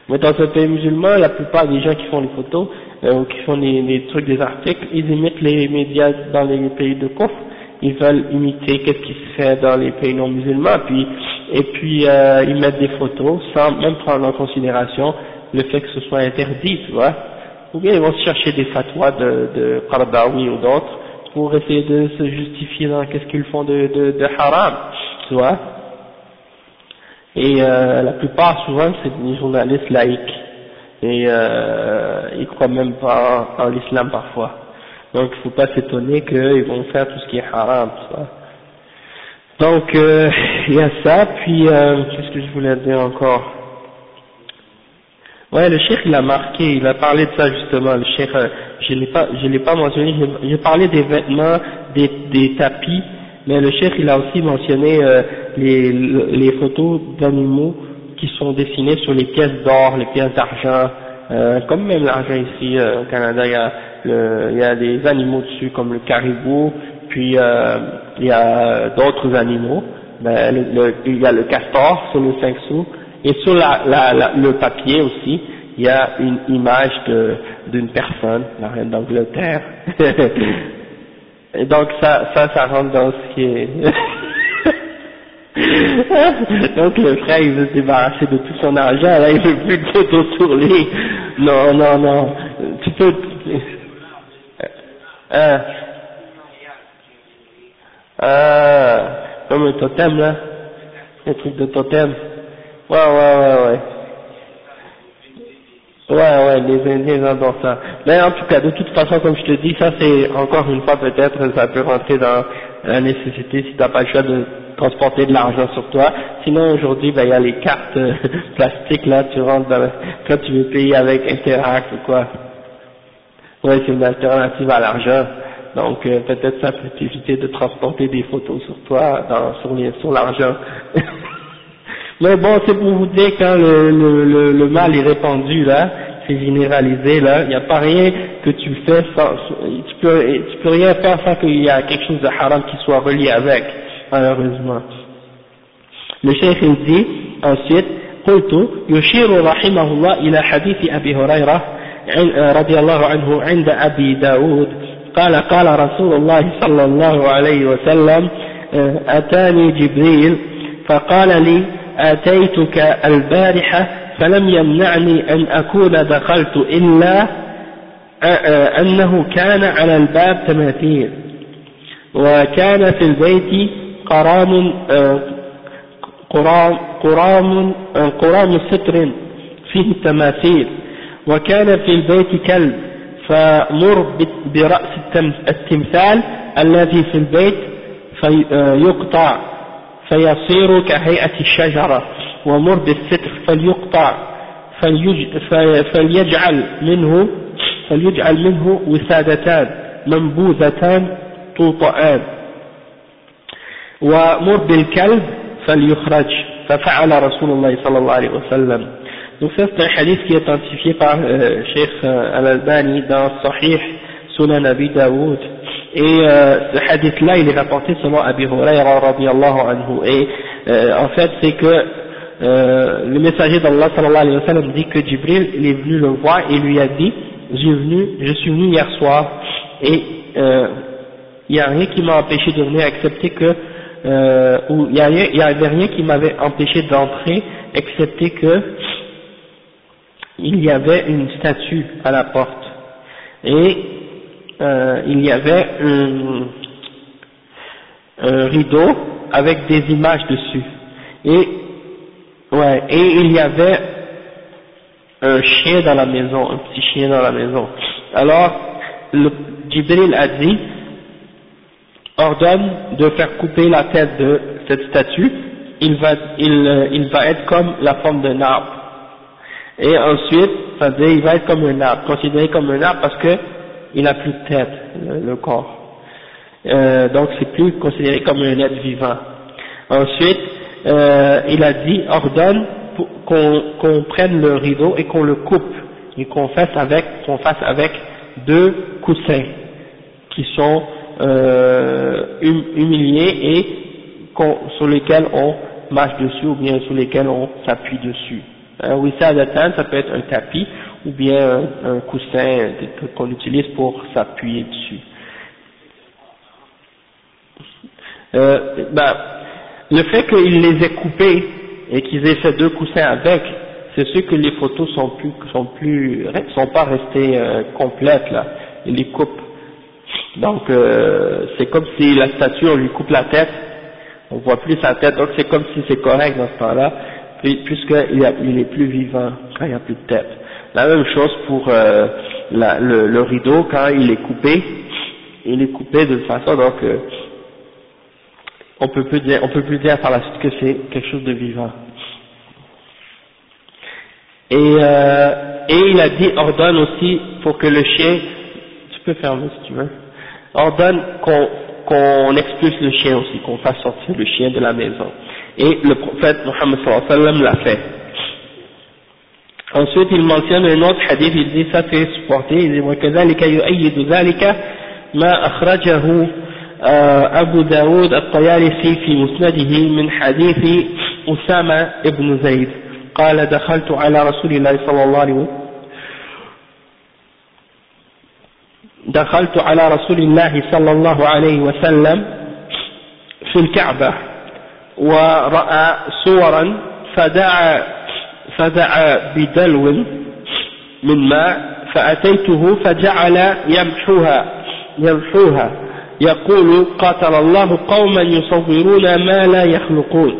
Mais dans un pays musulman, la plupart des gens qui font les photos, euh, ou qui font les, trucs, des articles, ils imitent les médias dans les pays de coffre, ils veulent imiter qu'est-ce qui se fait dans les pays non musulmans, puis, et puis euh, ils mettent des photos sans même prendre en considération le fait que ce soit interdit, tu vois. Ou bien ils vont chercher des fatwas de, de Qardawi ou d'autres, pour essayer de se justifier dans qu'est-ce qu'ils font de, de, de, haram, tu vois. Et euh, la plupart, souvent, c'est des journalistes laïcs. Et euh, ils croient même pas en, l'islam parfois. Donc il ne faut pas s'étonner qu'ils vont faire tout ce qui est haram, tu vois. Donc euh, [LAUGHS] il y a ça, puis euh, qu'est-ce que je voulais dire encore? Ouais, le cheikh il a marqué, il a parlé de ça justement, le cheikh, euh, je l'ai pas, je l'ai pas mentionné, j'ai parlé des vêtements, des, des tapis, mais le cheikh il a aussi mentionné euh, les, les photos d'animaux qui sont dessinées sur les pièces d'or, les pièces d'argent, euh, comme même l'argent ici au Canada, il y a, le, il y a des animaux dessus comme le caribou, puis il y a d'autres animaux, ben, le, il y a le castor sur le 5 sous, et sur le papier aussi, il y a une image d'une personne, la reine d'Angleterre. et [LAUGHS] donc ça, ça, rentre dans ce qui est... [LAUGHS] donc le frère il veut se débarrasser de tout son argent, là il veut plus de photos sur lui. Non, non, non. Tu peux... Euh, euh, comme un totem là, un truc de totem. Ouais, ouais, ouais, ouais. Ouais, ouais, les Indiens adorent ça. Mais en tout cas, de toute façon, comme je te dis, ça c'est encore une fois peut-être, ça peut rentrer dans la nécessité si tu n'as pas le choix de transporter de l'argent sur toi. Sinon aujourd'hui, ben il y a les cartes euh, plastiques là, tu rentres dans quand tu veux payer avec Interact ou quoi. Ouais, c'est une alternative à l'argent. Donc euh, peut-être ça peut t'éviter de transporter des photos sur toi, dans, sur l'argent. [LAUGHS] Mais bon, c'est pour vous dire quand le, le, le, mal est répandu là, c'est généralisé là, il n'y a pas rien que tu fais sans, tu peux, tu peux rien faire sans qu'il y a quelque chose de haram qui soit relié avec, malheureusement. Le chef il dit ensuite, قلت يشير رحمه الله إلى حديث أبي هريرة رضي الله عنه عند أبي داود قال قال رسول الله صلى الله عليه وسلم أتاني جبريل فقال لي آتيتك البارحة فلم يمنعني أن أكون دخلت إلا أنه كان على الباب تماثيل. وكان في البيت قرام قرام قرام قرام ستر فيه تماثيل. وكان في البيت كلب فمر برأس التمثال الذي في البيت فيقطع فيصير كهيئة الشجرة ومر بالستر فليقطع فليجعل منه فليجعل منه وسادتان منبوذتان طوطآن ومر بالكلب فليخرج. ففعل رسول الله صلى الله عليه وسلم. Donc ça c'est un hadith qui est identifié par euh, Sheikh euh, Al-Albani dans Sahih Sunan Abi Daoud et euh, ce hadith là il est rapporté selon Abi Huraira radiallahu et euh, en fait c'est que euh, le messager d'Allah sallallahu alayhi wa sallam dit que Jibril il est venu le voir et lui a dit j'ai venu, je suis venu hier soir et euh, il n'y a rien qui m'a empêché de venir que il n'y avait rien qui m'avait empêché d'entrer excepté que il y avait une statue à la porte. Et euh, il y avait un, rideau avec des images dessus. Et ouais et il y avait un chien dans la maison un petit chien dans la maison. Alors le Jibril a dit ordonne de faire couper la tête de cette statue. Il va il, il va être comme la forme d'un arbre. Et ensuite, ça veut dire il va être comme un arbre, considéré comme un arbre parce que il n'a plus de tête, le, corps. Euh, donc c'est plus considéré comme un être vivant. Ensuite, euh, il a dit, ordonne qu'on prenne le rideau et qu'on le coupe et qu'on fasse avec, qu'on fasse avec deux coussins qui sont euh, hum, humiliés et sur lesquels on marche dessus ou bien sur lesquels on s'appuie dessus. Un wisadatan, ça peut être un tapis ou bien un, coussin qu'on utilise pour s'appuyer dessus. Euh, ben, le fait qu'il les ait coupés et qu'ils aient fait deux coussins avec, c'est sûr que les photos sont plus, sont plus, sont pas restées euh, complètes là. Il les coupe. Donc euh, c'est comme si la statue lui coupe la tête, on voit plus sa tête. Donc c'est comme si c'est correct dans ce temps-là puisqu'il il est plus vivant quand il n'y a plus de tête. La même chose pour euh, la, le, le, rideau, quand il est coupé, il est coupé de façon donc euh, on peut plus dire, on peut plus dire par la suite que c'est quelque chose de vivant. Et, euh, et il a dit ordonne aussi pour que le chien, tu peux fermer si tu veux, ordonne qu'on qu'on expulse le chien aussi, qu'on fasse sortir le chien de la maison. Et le prophète Mohammed sallallahu alayhi wa sallam l'a fait. Ensuite, il mentionne un autre hadith, il dit ça c'est supporté, il dit وكذلك يؤيد ذلك ما أخرجه أبو داود الطيالسي في مسنده من حديث أسامة بن زيد. قال دخلت على رسول الله صلى الله عليه وسلم دخلت على رسول الله صلى الله عليه وسلم في الكعبة. ورأى صورا فدعا فدعا بدلو من ماء فأتيته فجعل يمحوها يمحوها. يقول قاتل الله قوما يصورون ما لا يخلقون.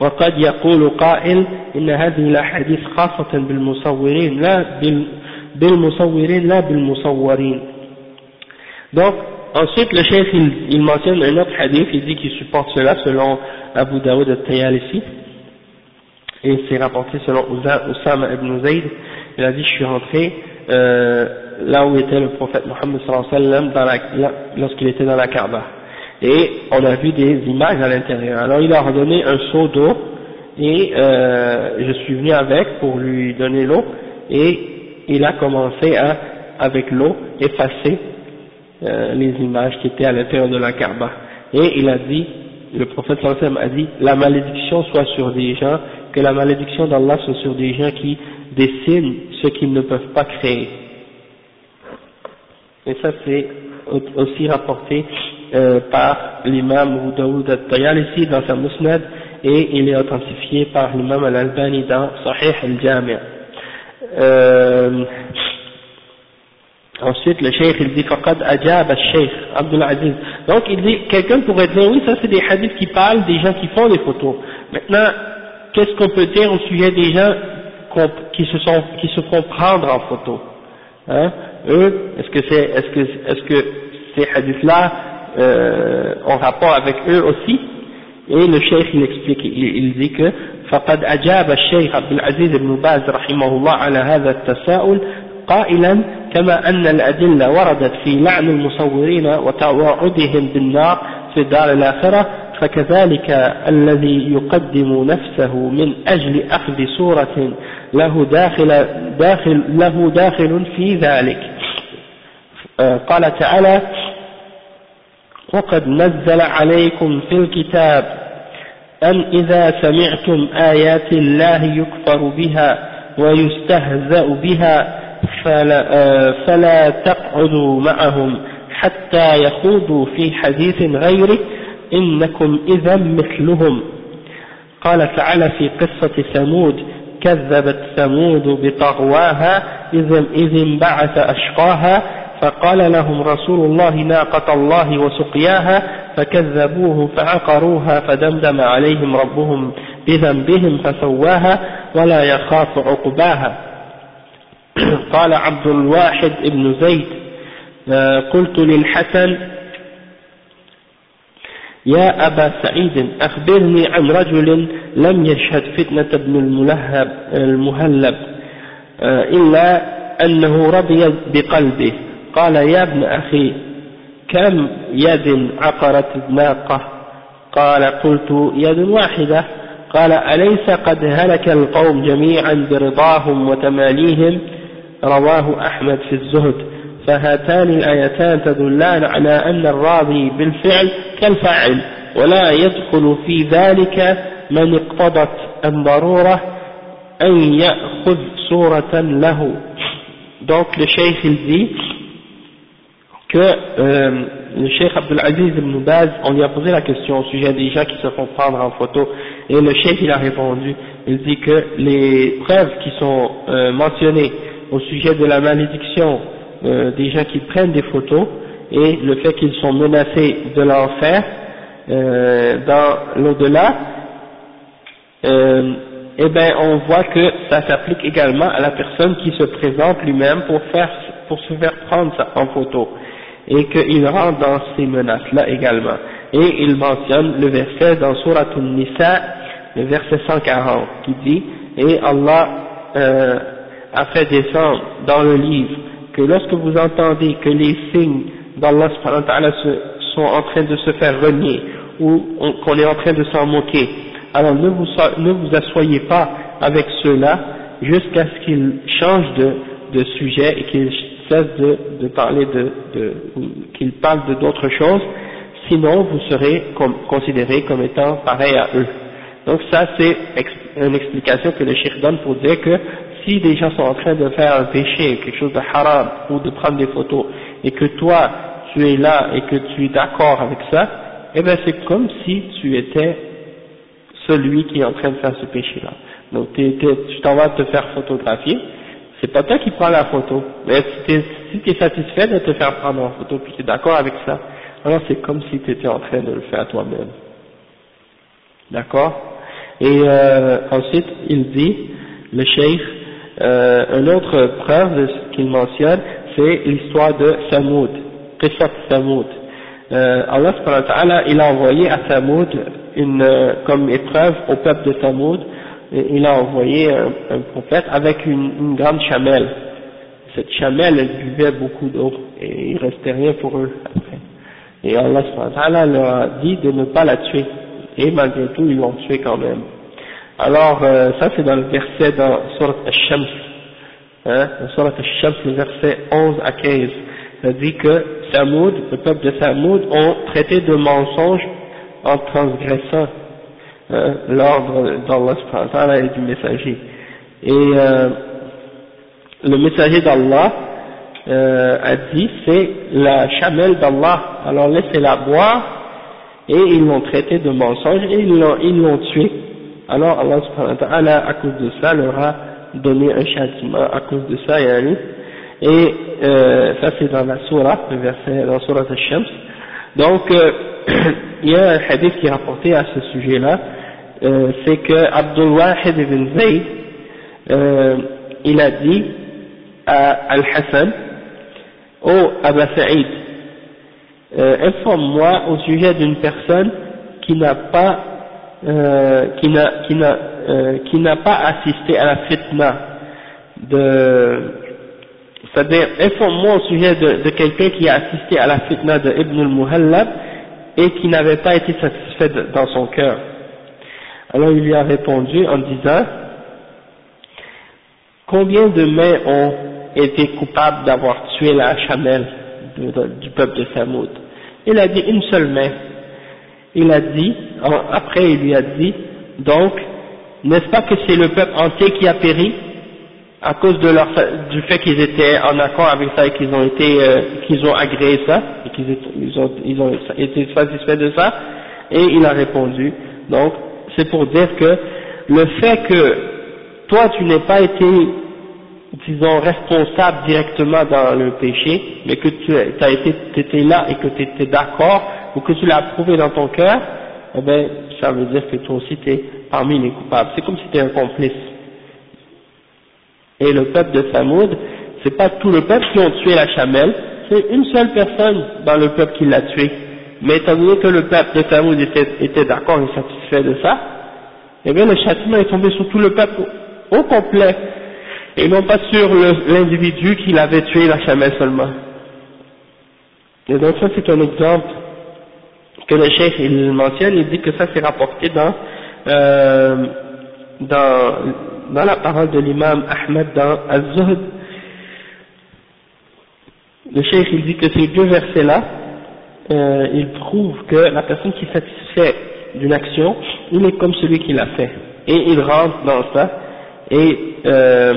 وقد يقول قائل إن هذه الأحاديث خاصة بالمصورين لا بالمصورين لا بالمصورين. Donc Ensuite, le chef, il, il, mentionne un autre hadith, il dit qu'il supporte cela selon Abu Daoud al-Tayalisi, et c'est rapporté selon Oussama ibn Zayd, il a dit, je suis rentré euh, là où était le prophète Mohammed sallallahu alayhi wa lorsqu'il était dans la Kaaba, et on a vu des images à l'intérieur. Alors il a redonné un seau d'eau, et euh, je suis venu avec pour lui donner l'eau, et il a commencé à, avec l'eau, effacer euh, les images qui étaient à l'intérieur de la Kaaba. Et il a dit, le prophète sallam a dit, la malédiction soit sur des gens, que la malédiction d'Allah soit sur des gens qui dessinent ce qu'ils ne peuvent pas créer. Et ça c'est aussi rapporté euh, par l'imam Daoud al-Tayalisi dans sa Musnad et il est authentifié par l'imam al-Albani dans Sahih al-Jami' euh, ensuite le cheikh il dit faqad ajab al-cheikh Abdul Aziz donc il dit quelqu'un pourrait dire oui ça c'est des hadiths qui parlent des gens qui font des photos maintenant qu'est-ce qu'on peut dire au sujet des gens qui se sont qui se font prendre en photo hein eux est-ce que c'est est-ce que est-ce que ces hadiths là euh, en rapport avec eux aussi et le cheikh il explique il, il dit que فقد أجاب الشيخ عبد العزيز بن باز رحمه الله على هذا التساؤل قائلا كما أن الأدلة وردت في لعن المصورين وتوعدهم بالنار في الدار الآخرة فكذلك الذي يقدم نفسه من أجل أخذ صورة له داخل, داخل, له داخل في ذلك. قال تعالى وقد نزل عليكم في الكتاب أن إذا سمعتم آيات الله يكفر بها ويستهزأ بها فلا, فلا تقعدوا معهم حتى يخوضوا في حديث غيره إنكم إذا مثلهم. قال تعالى في قصة ثمود كذبت ثمود بطغواها إذ انبعث أشقاها فقال لهم رسول الله ناقة الله وسقياها فكذبوه فعقروها فدمدم عليهم ربهم بذنبهم فسواها ولا يخاف عقباها. [CLEARS THROAT] قال عبد الواحد بن زيد قلت للحسن يا أبا سعيد أخبرني عن رجل لم يشهد فتنة ابن الملهب المهلب إلا أنه رضي بقلبه. قال يا ابن أخي كم يد عقرت الناقة؟ قال قلت يد واحدة. قال أليس قد هلك القوم جميعا برضاهم وتماليهم؟ رواه أحمد في الزهد فهاتان الآيتان تدلان على أن الراضي بالفعل كالفاعل ولا يدخل في ذلك من اقتضت الضرورة أن يأخذ صورة له donc le cheikh que euh, le cheikh Abdelaziz ibn Baz, on lui a posé la question au sujet des gens qui se font prendre en photo, et le cheikh il a répondu, il dit que les preuves qui sont euh, mentionnées au sujet de la malédiction euh, des gens qui prennent des photos, et le fait qu'ils sont menacés de l'enfer euh, dans l'au-delà, euh, eh bien on voit que ça s'applique également à la personne qui se présente lui-même pour pour se faire prendre en photo et qu'il rentre dans ces menaces-là également. Et il mentionne le verset dans Surah An-Nisa, le verset 140, qui dit Et Allah euh, a fait descendre dans le livre que lorsque vous entendez que les signes d'Allah sont en train de se faire renier ou qu'on est en train de s'en moquer, alors ne vous, ne vous assoyez pas avec ceux-là jusqu'à ce qu'ils changent de, sujet et qu'ils cesse de, parler de, de qu'il parle de d'autres choses, sinon vous serez comme, considéré comme étant pareil à eux. Donc ça c'est une explication que le shir donne pour dire que si des gens sont en train de faire un péché, quelque chose de haram, ou de prendre des photos, et que toi tu es là et que tu es d'accord avec ça, eh bien c'est comme si tu étais celui qui est en train de faire ce péché-là. Donc tu t'en vas te faire photographier, c'est pas toi qui prends la photo. Mais si tu es, satisfait de te faire prendre en photo, puis tu es d'accord avec ça, alors c'est comme si tu étais en train de le faire toi-même. D'accord? Et euh, ensuite, il dit, le cheikh, euh, une autre preuve de ce qu'il mentionne, c'est l'histoire de Samoud, Qisat Samoud. Euh, Allah il a envoyé à Samoud une, euh, comme épreuve au peuple de Samoud, il a envoyé un, prophète avec une, une, grande chamelle. Cette chamelle, elle buvait beaucoup d'eau et il restait rien pour eux après. Et Allah leur a dit de ne pas la tuer. Et malgré tout, ils l'ont tué quand même. Alors, euh, ça c'est dans le verset dans Surat Al-Shams, hein, Surat al-Shams, le verset 11 à 15, ça dit que Samoud, le peuple de Samoud, ont traité de mensonge en transgressant hein, l'ordre d'Allah et du messager. Et euh, le messager d'Allah euh, a dit c'est la chamelle d'Allah, alors laissez-la boire, et ils l'ont traité de mensonge et ils l'ont tué. Alors Allah subhanahu wa ta'ala, à cause de ça, leur a donné un châtiment. À cause de ça, et euh, ça c'est dans la surah, le verset, dans la surah al-Shams. Donc, euh, [CLEARS THROAT] il y a un hadith qui est rapporté à ce sujet-là, euh, c'est que Abdul Wahid ibn Zayd, euh, il a dit à Al-Hassan, oh Abba Sa'id, euh, informe-moi au sujet d'une personne qui n'a pas euh, qui n'a qui n'a euh, qui n'a pas assisté à la fitna de c'est-à-dire informe-moi au sujet de, de quelqu'un qui a assisté à la fitna de Ibn al-Muhallab et qui n'avait pas été satisfait dans son cœur. Alors il lui a répondu en disant Combien de mains ont été coupables d'avoir tué la chamelle du peuple de Samoud? Il a dit une seule main. Il a dit, après il lui a dit, donc, n'est-ce pas que c'est le peuple entier qui a péri à cause de du fait qu'ils étaient en accord avec ça et qu'ils ont été, euh, qu'ils ont agréé ça et qu'ils ils ont, ils ont été satisfaits de ça? Et il a répondu, donc, c'est pour dire que le fait que toi tu n'es pas été disons, responsable directement dans le péché, mais que tu as été, étais là et que tu étais d'accord, ou que tu l'as approuvé dans ton cœur, eh bien, ça veut dire que toi aussi tu es parmi les coupables. C'est comme si tu étais un complice. Et le peuple de Samoud, c'est pas tout le peuple qui ont tué la chamelle, c'est une seule personne dans le peuple qui l'a tué. Mais étant donné que le peuple de Samoud était, était d'accord et satisfait de ça, eh bien le châtiment est tombé sur tout le peuple au complet et non pas sur l'individu qui l'avait tué la chamelle seulement. Et donc ça c'est un exemple que le chef il mentionne, il dit que ça c'est rapporté dans, euh, dans, dans la parole de l'imam Ahmed dans Az-Zuhd. Le chef il dit que ces deux versets-là, euh, ils prouvent que la personne qui satisfait d'une action, il est comme celui qui l'a fait. Et il rentre dans ça, et euh,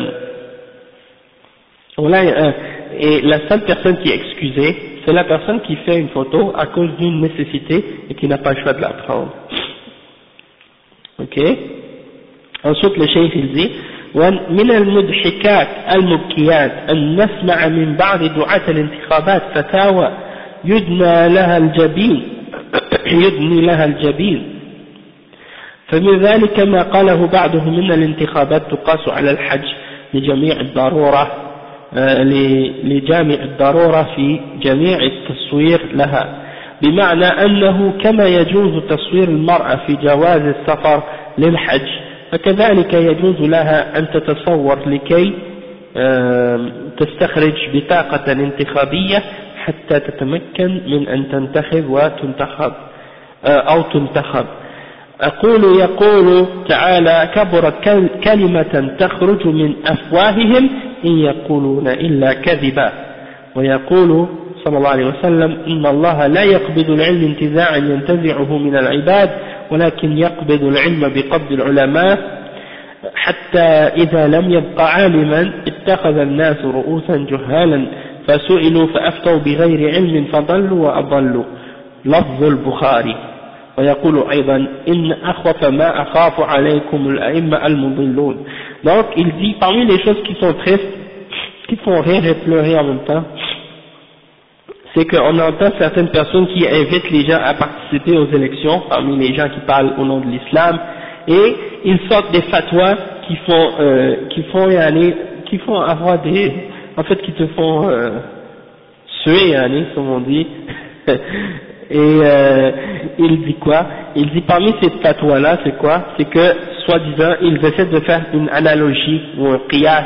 euh, et la seule personne qui est excusée, c'est la personne qui fait une photo à cause d'une nécessité et qui n'a pas le choix de la prendre. Ok Ensuite, le cheikh il dit ومن المضحكات المبكيات أن نسمع من بعض دعاة الانتخابات فتاوى يدنى لها الجبين يدني لها الجبين فمن ذلك ما قاله بعضهم من الانتخابات تقاس على الحج لجميع الضرورة آه، لجامع الضرورة في جميع التصوير لها. بمعنى أنه كما يجوز تصوير المرأة في جواز السفر للحج فكذلك يجوز لها أن تتصور لكي تستخرج بطاقة انتخابية حتى تتمكن من أن تنتخب وتنتخب آه، أو تنتخب. أقول يقول تعالى كبرت كلمة تخرج من أفواههم إن يقولون إلا كذبا. ويقول صلى الله عليه وسلم إن الله لا يقبض العلم انتزاعا ينتزعه من العباد ولكن يقبض العلم بقبض العلماء. حتى إذا لم يبق عالما اتخذ الناس رؤوسا جهالا فسئلوا فأفتوا بغير علم فضلوا وأضلوا. لفظ البخاري. ويقول أيضا إن أخوف ما أخاف عليكم الأئمة المضلون. Donc, il dit, parmi les choses qui sont tristes, qui font rire et pleurer en même temps, c'est qu'on entend certaines personnes qui invitent les gens à participer aux élections, parmi les gens qui parlent au nom de l'islam, et ils sortent des fatwas qui font, euh, qui font aller, qui font avoir des, en fait, qui te font euh, suer, aller, comme on dit. [LAUGHS] et euh, il dit quoi? Il dit parmi ces fatwas là, c'est quoi? C'est que soi-disant, ils essaient de faire une analogie ou un qiyas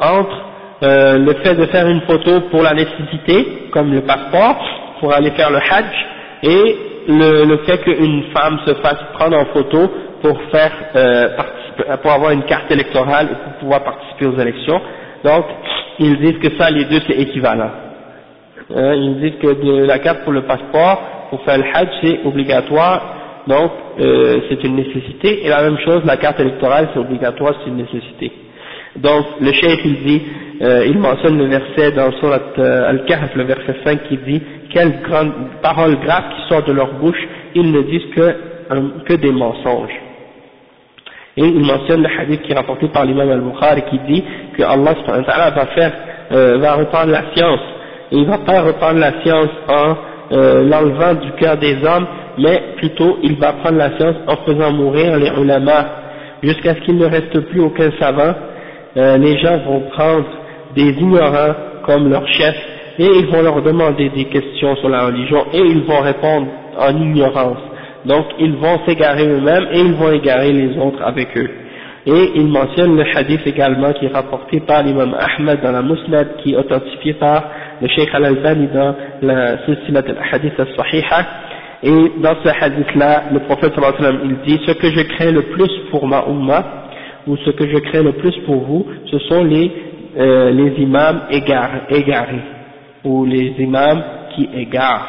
entre euh, le fait de faire une photo pour la nécessité, comme le passeport, pour aller faire le hajj, et le, le fait qu'une femme se fasse prendre en photo pour faire euh, pour avoir une carte électorale et pour pouvoir participer aux élections, Donc, ils disent que ça, les deux, c'est équivalent. Hein, ils disent que de la carte pour le passeport, pour faire le hajj, c'est obligatoire, donc euh, c'est une nécessité, et la même chose, la carte électorale, c'est obligatoire, c'est une nécessité. Donc, le chef, il dit, euh, il mentionne le verset dans Surat euh, Al-Kahf, le verset 5, qui dit, quelles grandes paroles graves qui sortent de leur bouche, ils ne disent que, que des mensonges. Et il mentionne le hadith qui est rapporté par l'imam al-Bukhari qui dit que Allah va faire, euh, va reprendre la science. Et il va pas reprendre la science en euh, l'enlevant du cœur des hommes, mais plutôt il va prendre la science en faisant mourir les ulama jusqu'à ce qu'il ne reste plus aucun savant. Euh, les gens vont prendre des ignorants comme leur chef et ils vont leur demander des questions sur la religion et ils vont répondre en ignorance. Donc ils vont s'égarer eux-mêmes et ils vont égarer les autres avec eux. Et il mentionne le hadith également qui est rapporté par l'imam Ahmed dans la Musnad, qui est authentifié par le Sheikh Al-Albani dans la Silsilat al-Hadith al-Sahiha. Et dans ce hadith-là, le prophète il dit, ce que je crains le plus pour ma ummah, ou ce que je crains le plus pour vous, ce sont les, euh, les imams égarés, ou les imams qui égarent,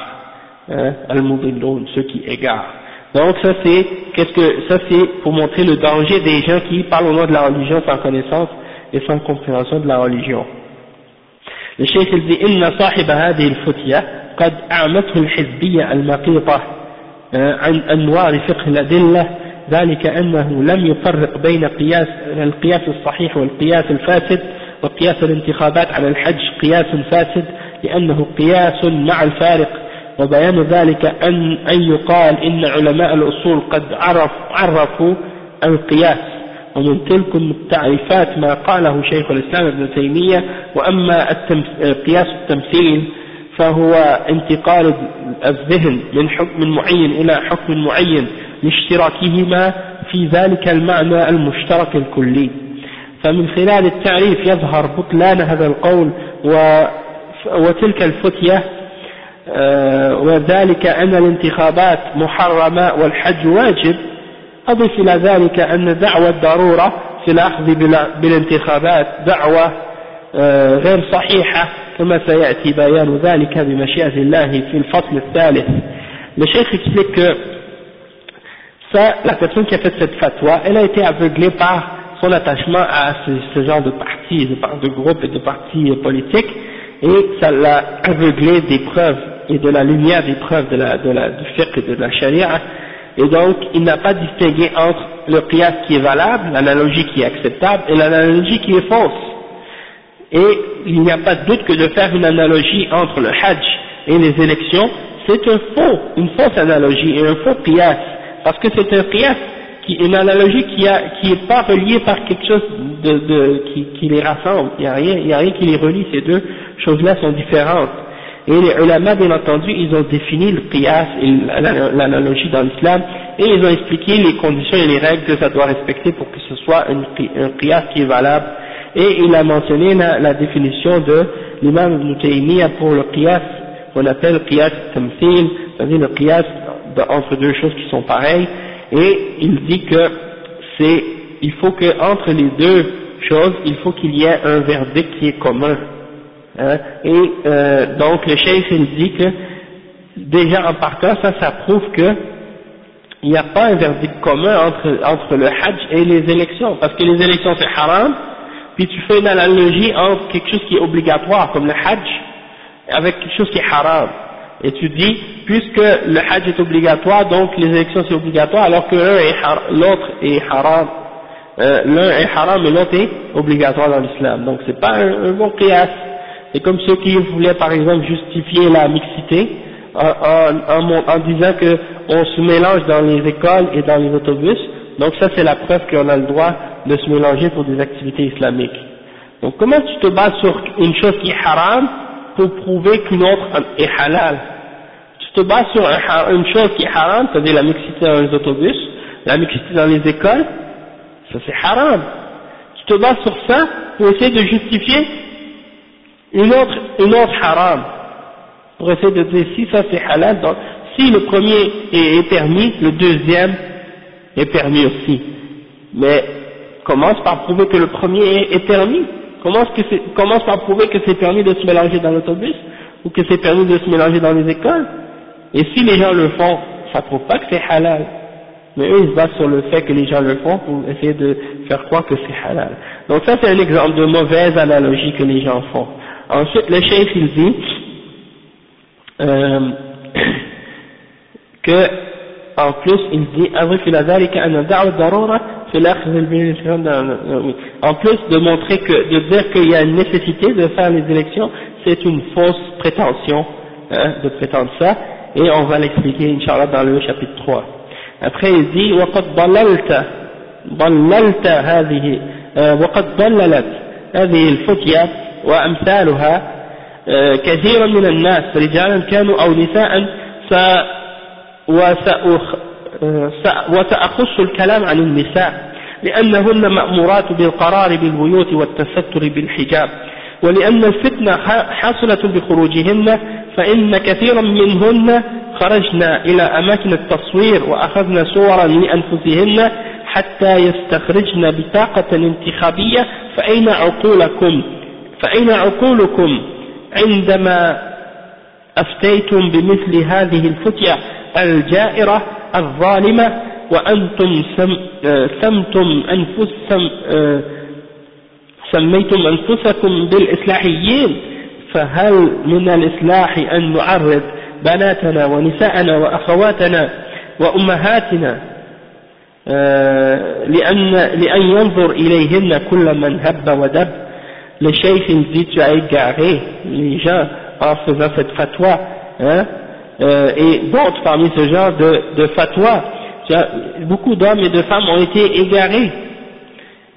hein, al-mudilloun, ceux qui égarent. Donc ça c'est qu'est-ce que ça c'est pour montrer le danger des gens qui parlent au nom de la religion sans connaissance et sans compréhension de la religion. Cheikh dit إن صاحب هذه الفتية قد أعمته الحزبية المقيطة عن أنوار فقه الأدلة ذلك أنه لم يفرق بين قياس القياس الصحيح والقياس الفاسد وقياس الانتخابات على الحج قياس فاسد لأنه قياس مع الفارق. وبيان ذلك أن, أن يقال إن علماء الأصول قد عرف عرفوا القياس. ومن تلك التعريفات ما قاله شيخ الإسلام ابن تيمية وأما قياس التمثيل فهو انتقال الذهن من حكم معين إلى حكم معين لاشتراكهما في ذلك المعنى المشترك الكلي. فمن خلال التعريف يظهر بطلان هذا القول وتلك الفتية آه، وذلك أن الانتخابات محرمة والحج واجب أضف إلى ذلك أن دعوة الضرورة في الأخذ بالانتخابات دعوة آه، غير صحيحة كما سيأتي بيان ذلك بمشيئة الله في الفصل الثالث Le cheikh explique que ça, la personne qui a fait cette fatwa, elle a été aveuglée par son attachement à ce, ce genre de partis, de, de groupes et de partis politiques, et ça l'a aveuglé des preuves et de la lumière des preuves de la, de la, du fiqh et de la charia, et donc il n'a pas distingué entre le qiyas qui est valable, l'analogie qui est acceptable, et l'analogie qui est fausse. Et il n'y a pas de doute que de faire une analogie entre le hajj et les élections, c'est un faux, une fausse analogie et un faux qiyas, parce que c'est un qiyas qui, une analogie qui a, qui est pas reliée par quelque chose de, de qui, qui, les rassemble, il n'y a rien, il a rien qui les relie, ces deux choses-là sont différentes. Et les ulama, bien entendu, ils ont défini le qiyas l'analogie dans l'islam, et ils ont expliqué les conditions et les règles que ça doit respecter pour que ce soit un qiyas qui est valable. Et il a mentionné la, définition de l'imam Ibn pour le qiyas qu'on appelle qiyas tamthil, c'est-à-dire le qiyas entre deux choses qui sont pareilles, et il dit que c'est, il faut que entre les deux choses, il faut qu'il y ait un verdict qui est commun. Hein, et euh, donc le chef il dit que déjà en partant ça, ça prouve que il n'y a pas un verdict commun entre, entre le hajj et les élections, parce que les élections c'est haram, puis tu fais une analogie entre quelque chose qui est obligatoire comme le hajj avec quelque chose qui est haram. Et tu dis, puisque le hajj est obligatoire, donc les élections c'est obligatoire, alors que l'autre est haram, euh, l'un est haram et l'autre est obligatoire dans l'islam. Donc c'est pas un, bon qiyas. C'est comme ceux qui voulaient par exemple justifier la mixité en, en, en disant qu'on se mélange dans les écoles et dans les autobus. Donc ça c'est la preuve qu'on a le droit de se mélanger pour des activités islamiques. Donc comment tu te bases sur une chose qui est haram pour prouver qu'une autre est halal? Tu te bases sur une chose qui est haram, c'est-à-dire la mixité dans les autobus, la mixité dans les écoles, ça c'est haram. Tu te bases sur ça pour essayer de justifier une autre, une autre haram, pour essayer de dire si ça c'est halal, donc si le premier est, permis, le deuxième est permis aussi. Mais commence par prouver que le premier est, permis, comment ça prouver que c'est permis de se mélanger dans l'autobus ou que c'est permis de se mélanger dans les écoles Et si les gens le font, ça prouve pas que c'est halal. Mais eux, ils se basent sur le fait que les gens le font pour essayer de faire croire que c'est halal. Donc ça, c'est un exemple de mauvaise analogie que les gens font. Ensuite, le chef, il dit euh, [COUGHS] que, en plus, il dit, en plus de montrer que, de dire qu'il y a une nécessité de faire les élections, c'est une fausse prétention, hein, de prétendre ça, et on va l'expliquer, Inch'Allah, dans le chapitre 3. Après, il dit, وَقَدْ ضَلَّلْتَ ضَلَّلْتَ هذه وقد ضللت هذه الفتية وأمثالها كثيرا من الناس رجالا كانوا أو نساء وسأخص الكلام عن النساء لأنهن مأمورات بالقرار بالبيوت والتستر بالحجاب ولأن الفتنة حاصلة بخروجهن فإن كثيرا منهن خرجنا إلى أماكن التصوير وأخذنا صورا لأنفسهن حتى يستخرجن بطاقة انتخابية فأين عقولكم؟ فأين عقولكم عندما أفتيتم بمثل هذه الفتية الجائرة الظالمة وأنتم سم سمتم أنفس سم سميتم أنفسكم بالإصلاحيين فهل من الإصلاح أن نعرض بناتنا ونساءنا وأخواتنا وأمهاتنا لأن, لأن ينظر إليهن كل من هب ودب؟ Le cheikh il dit tu as égaré les gens en faisant cette fatwa hein, euh, et d'autres parmi ce genre de, de fatwa. Beaucoup d'hommes et de femmes ont été égarés.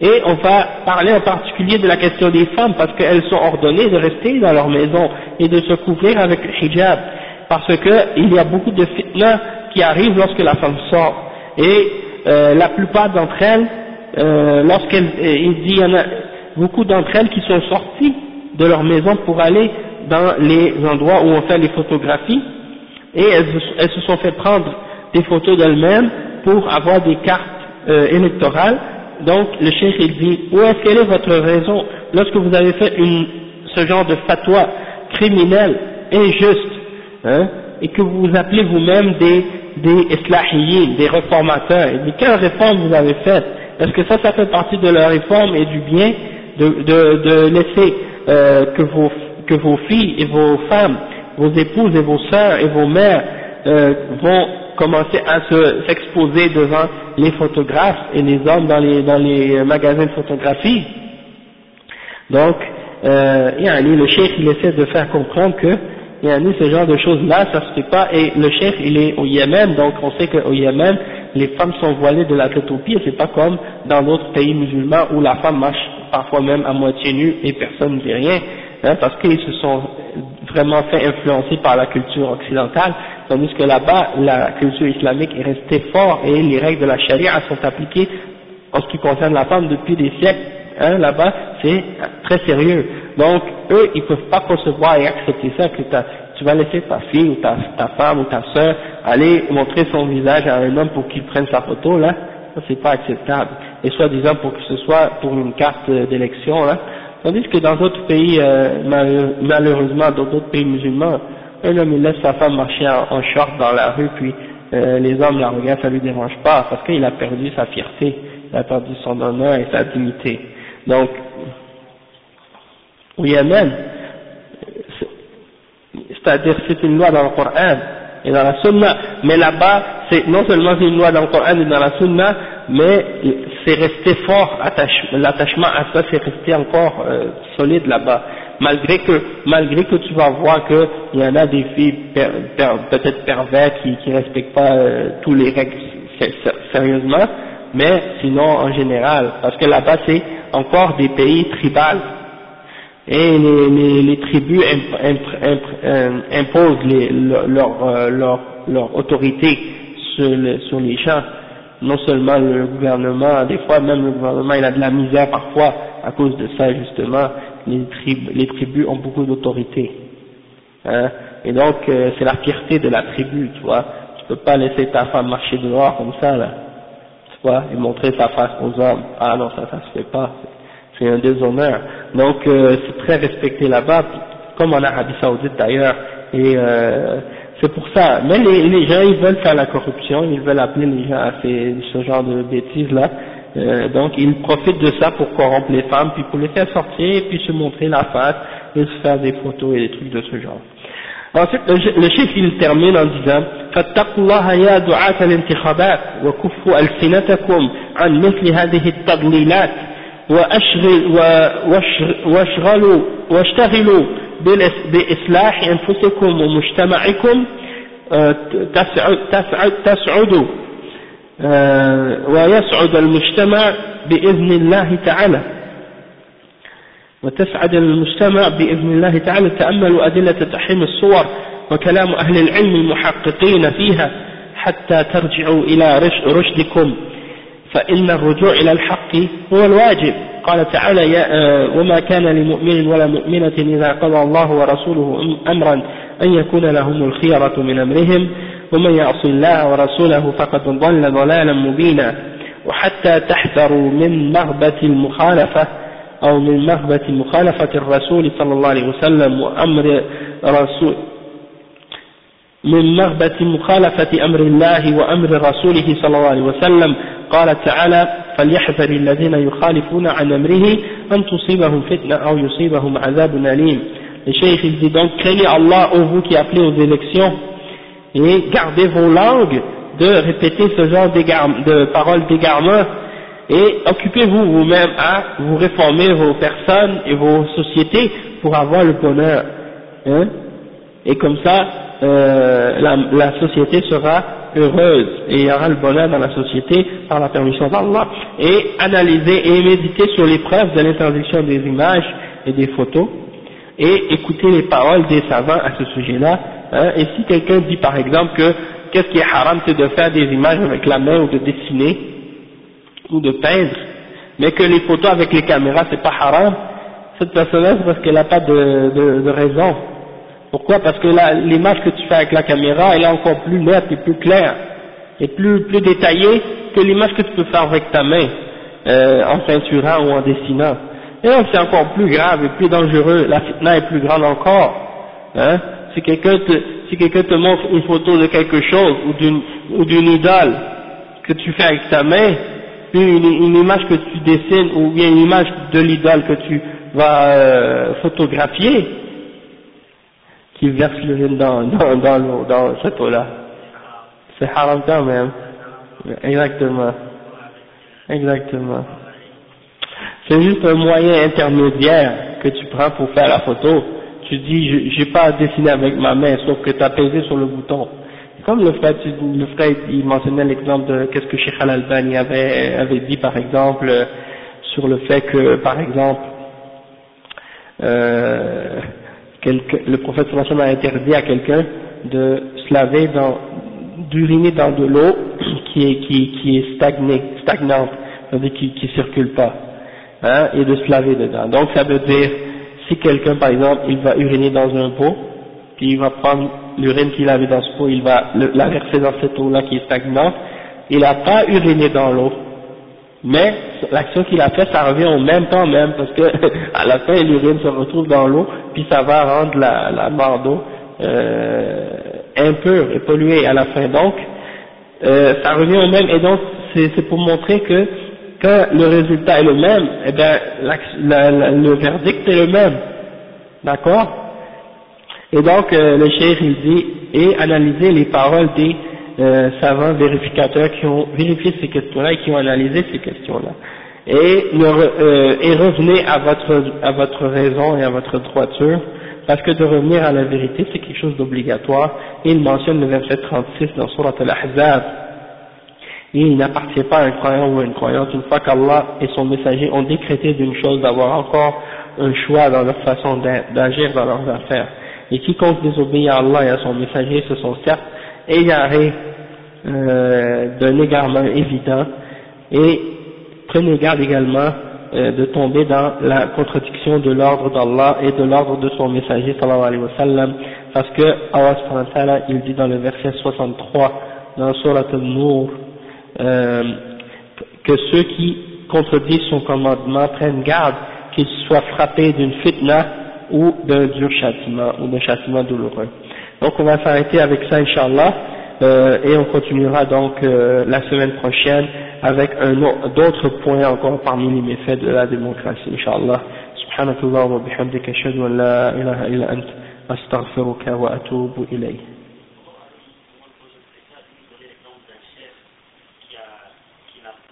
Et on va parler en particulier de la question des femmes parce qu'elles sont ordonnées de rester dans leur maison et de se couvrir avec le hijab. Parce qu'il y a beaucoup de fitna qui arrivent lorsque la femme sort. Et euh, la plupart d'entre elles euh, lorsqu'elles euh, il dit il y en a beaucoup d'entre elles qui sont sorties de leur maison pour aller dans les endroits où on fait les photographies. Et elles, se sont fait prendre des photos d'elles-mêmes pour avoir des cartes euh, électorales. Donc le chef il dit où est-ce qu'elle est votre raison lorsque vous avez fait une, ce genre de fatwa criminel, injuste, hein, et que vous vous appelez vous-même des, des des réformateurs, et dit quelle réforme vous avez faite? Est-ce que ça, ça fait partie de la réforme et du bien de, de, de laisser euh, que, vos, que vos filles et vos femmes, vos épouses et vos sœurs et vos mères euh, vont commencer à s'exposer devant les photographes et les hommes dans les, dans les magasins de photographie. Donc, euh, le chef il essaie de faire comprendre que ce genre de choses-là, ça se fait pas, et le chef il est au Yémen, donc on sait qu'au Yémen, les femmes sont voilées de la tête aux pieds, c'est pas comme dans d'autres pays musulmans où la femme marche parfois même à moitié nue et personne ne dit rien, hein, parce qu'ils se sont vraiment fait influencer par la culture occidentale, tandis que là-bas, la culture islamique est restée forte et les règles de la charia sont appliquées en ce qui concerne la femme depuis des siècles. Hein, là-bas, c'est très sérieux. Donc, eux, ils peuvent pas concevoir et accepter ça que tu vas laisser ta fille ou ta, ta femme ou ta soeur aller montrer son visage à un homme pour qu'il prenne sa photo, là, ça c'est pas acceptable. Et soi-disant pour que ce soit pour une carte d'élection, là. Tandis que dans d'autres pays, euh, malheureusement, dans d'autres pays musulmans, un homme il laisse sa femme marcher en, short dans la rue, puis euh, les hommes la regardent, ça lui dérange pas, parce qu'il a perdu sa fierté, il a perdu son honneur et sa dignité. Donc, au Yémen, c'est-à-dire c'est une loi dans le Coran et dans la Sunna, mais là-bas, c'est non seulement une loi dans le Coran et dans la Sunna, mais c'est resté fort, l'attachement à ça c'est resté encore euh, solide là-bas. Malgré que, malgré que tu vas voir qu'il y en a des filles peut-être pervers qui ne respectent pas euh, tous les règles sérieusement, mais sinon en général, parce que là-bas c'est encore des pays tribales et les, tribus euh, imposent les, leur, euh, leur, autorité sur, les champs. Non seulement le gouvernement, des fois même le gouvernement il a de la misère parfois à cause de ça justement. Les tribus, ont beaucoup d'autorité. Hein. Et donc euh, c'est la fierté de la tribu, tu vois. Tu peux pas laisser ta femme marcher dehors comme ça là, et montrer sa face aux hommes. Ah non ça ça se fait pas c'est un déshonneur. Donc euh, c'est très respecté là-bas, comme en Arabie Saoudite d'ailleurs, et euh, c'est pour ça. Mais les, gens, ils veulent faire la corruption, ils veulent appeler les gens à ce genre de bêtises-là. Euh, donc ils profitent de ça pour corrompre les femmes, puis pour les faire sortir, puis se montrer la face, et se faire des photos et des trucs de ce genre. Ensuite, le, chef il termine en disant فاتقوا الله يا دعاة الانتخابات وكفوا ألسنتكم عن مثل هذه التضليلات. واشغلوا واشتغلوا بإصلاح أنفسكم ومجتمعكم. تسعد, تسعد ويسعد المجتمع بإذن الله تعالى. وتسعد المجتمع بإذن الله تعالى. تأملوا أدلة تحريم الصور وكلام أهل العلم المحققين فيها حتى ترجعوا إلى رشدكم. فإن الرجوع إلى الحق هو الواجب. قال تعالى آه، وما كان لمؤمن ولا مؤمنة إذا قضى الله ورسوله أمرا أن يكون لهم الخيرة من أمرهم ومن يعص الله ورسوله فقد ضل ضلالا مبينا. وحتى تحذروا من مغبة المخالفة. أو من مغبة مخالفة الرسول صلى الله عليه وسلم وأمر رسول من مغبة مخالفة أمر الله وأمر رسوله صلى الله عليه وسلم قال تعالى فليحذر الذين يخالفون عن أمره أن تصيبهم فتنة أو يصيبهم عذاب أليم. Le cheikh il dit donc craignez Allah, ô vous qui appelez aux élections, et gardez vos langues de répéter ce genre de paroles d'égarement et occupez-vous vous-même à vous réformer vos personnes et vos sociétés pour avoir le bonheur. Hein? Et comme ça, euh, la, la, société sera heureuse et il y aura le bonheur dans la société par la permission d'Allah. Et analyser et méditer sur les preuves de l'interdiction des images et des photos et écouter les paroles des savants à ce sujet-là. Hein? Et si quelqu'un dit par exemple que qu'est-ce qui est haram, c'est de faire des images avec la main ou de dessiner, ou de peindre, mais que les photos avec les caméras c'est pas haram, cette personne-là c'est parce qu'elle n'a pas de, de, raison. Pourquoi? Parce que l'image que tu fais avec la caméra elle est encore plus nette et plus claire et plus, plus détaillée que l'image que tu peux faire avec ta main euh, en peinturant ou en dessinant. Et donc c'est encore plus grave et plus dangereux, la fitna est plus grande encore. Hein si quelqu'un te, si quelqu'un te montre une photo de quelque chose ou d'une ou d'une idole que tu fais avec ta main, une, une, image que tu dessines ou bien une image de l'idole que tu vas euh, photographier, qui verse l'urine dans, dans, dans dans cette eau-là. C'est haram quand même. Exactement. Exactement. C'est juste un moyen intermédiaire que tu prends pour faire la photo. Tu dis, j'ai pas dessiné avec ma main, sauf que tu as pesé sur le bouton. Comme le frère, le frère il mentionnait l'exemple de qu'est-ce que Sheikh Al-Albani avait, avait dit par exemple sur le fait que par exemple euh, le prophète a interdit à quelqu'un de se laver dans d'uriner dans de l'eau [COUGHS] qui est qui, qui est stagnée, stagnante, c'est-à-dire qui qui circule pas, hein, et de se laver dedans. Donc ça veut dire si quelqu'un par exemple il va uriner dans un pot, puis il va prendre l'urine qu'il avait dans ce pot, il va la verser dans cette eau-là qui est stagnante, il n'a pas uriné dans l'eau. Mais l'action qu'il a faite, ça revient au même temps même, parce que [LAUGHS] à la fin l'urine se retrouve dans l'eau, puis ça va rendre la, la mort d'eau euh, impure et polluée à la fin. Donc, euh, ça revient au même, et donc c'est pour montrer que quand le résultat est le même, eh bien le verdict est le même. D'accord? Et donc, euh, le cheikh il dit, et analyser les paroles des euh, savants vérificateurs qui ont vérifié ces questions-là et qui ont analysé ces questions-là. Et, euh, et revenez à votre, à votre raison et à votre droiture, parce que de revenir à la vérité, c'est quelque chose d'obligatoire. Il mentionne le verset 36 dans Surat al-Ahzab. Il n'appartient pas à un croyant ou à une croyante, une fois qu'Allah et son messager ont décrété d'une chose d'avoir encore un choix dans leur façon d'agir dans leurs affaires et quiconque désobéit à Allah et à son messager, ce sont certes égarés euh, d'un égarement évident, et prenez garde également euh, de tomber dans la contradiction de l'ordre d'Allah et de l'ordre de son messager sallallahu alayhi wa sallam, parce que Allah il dit dans le verset 63 dans Surat al-Nur euh, que ceux qui contredisent son commandement prennent garde qu'il soit frappé d'une fitna ou d'un dur châtiment, ou d'un châtiment douloureux. Donc on va s'arrêter avec ça, Inch'Allah, euh, et on continuera donc euh, la semaine prochaine avec d'autres points encore parmi les méfaits de la démocratie, Inch'Allah. سبحانك اللهم وبحمدك أشهد أن لا إله إلا أنت أستغفرك وأتوب إليه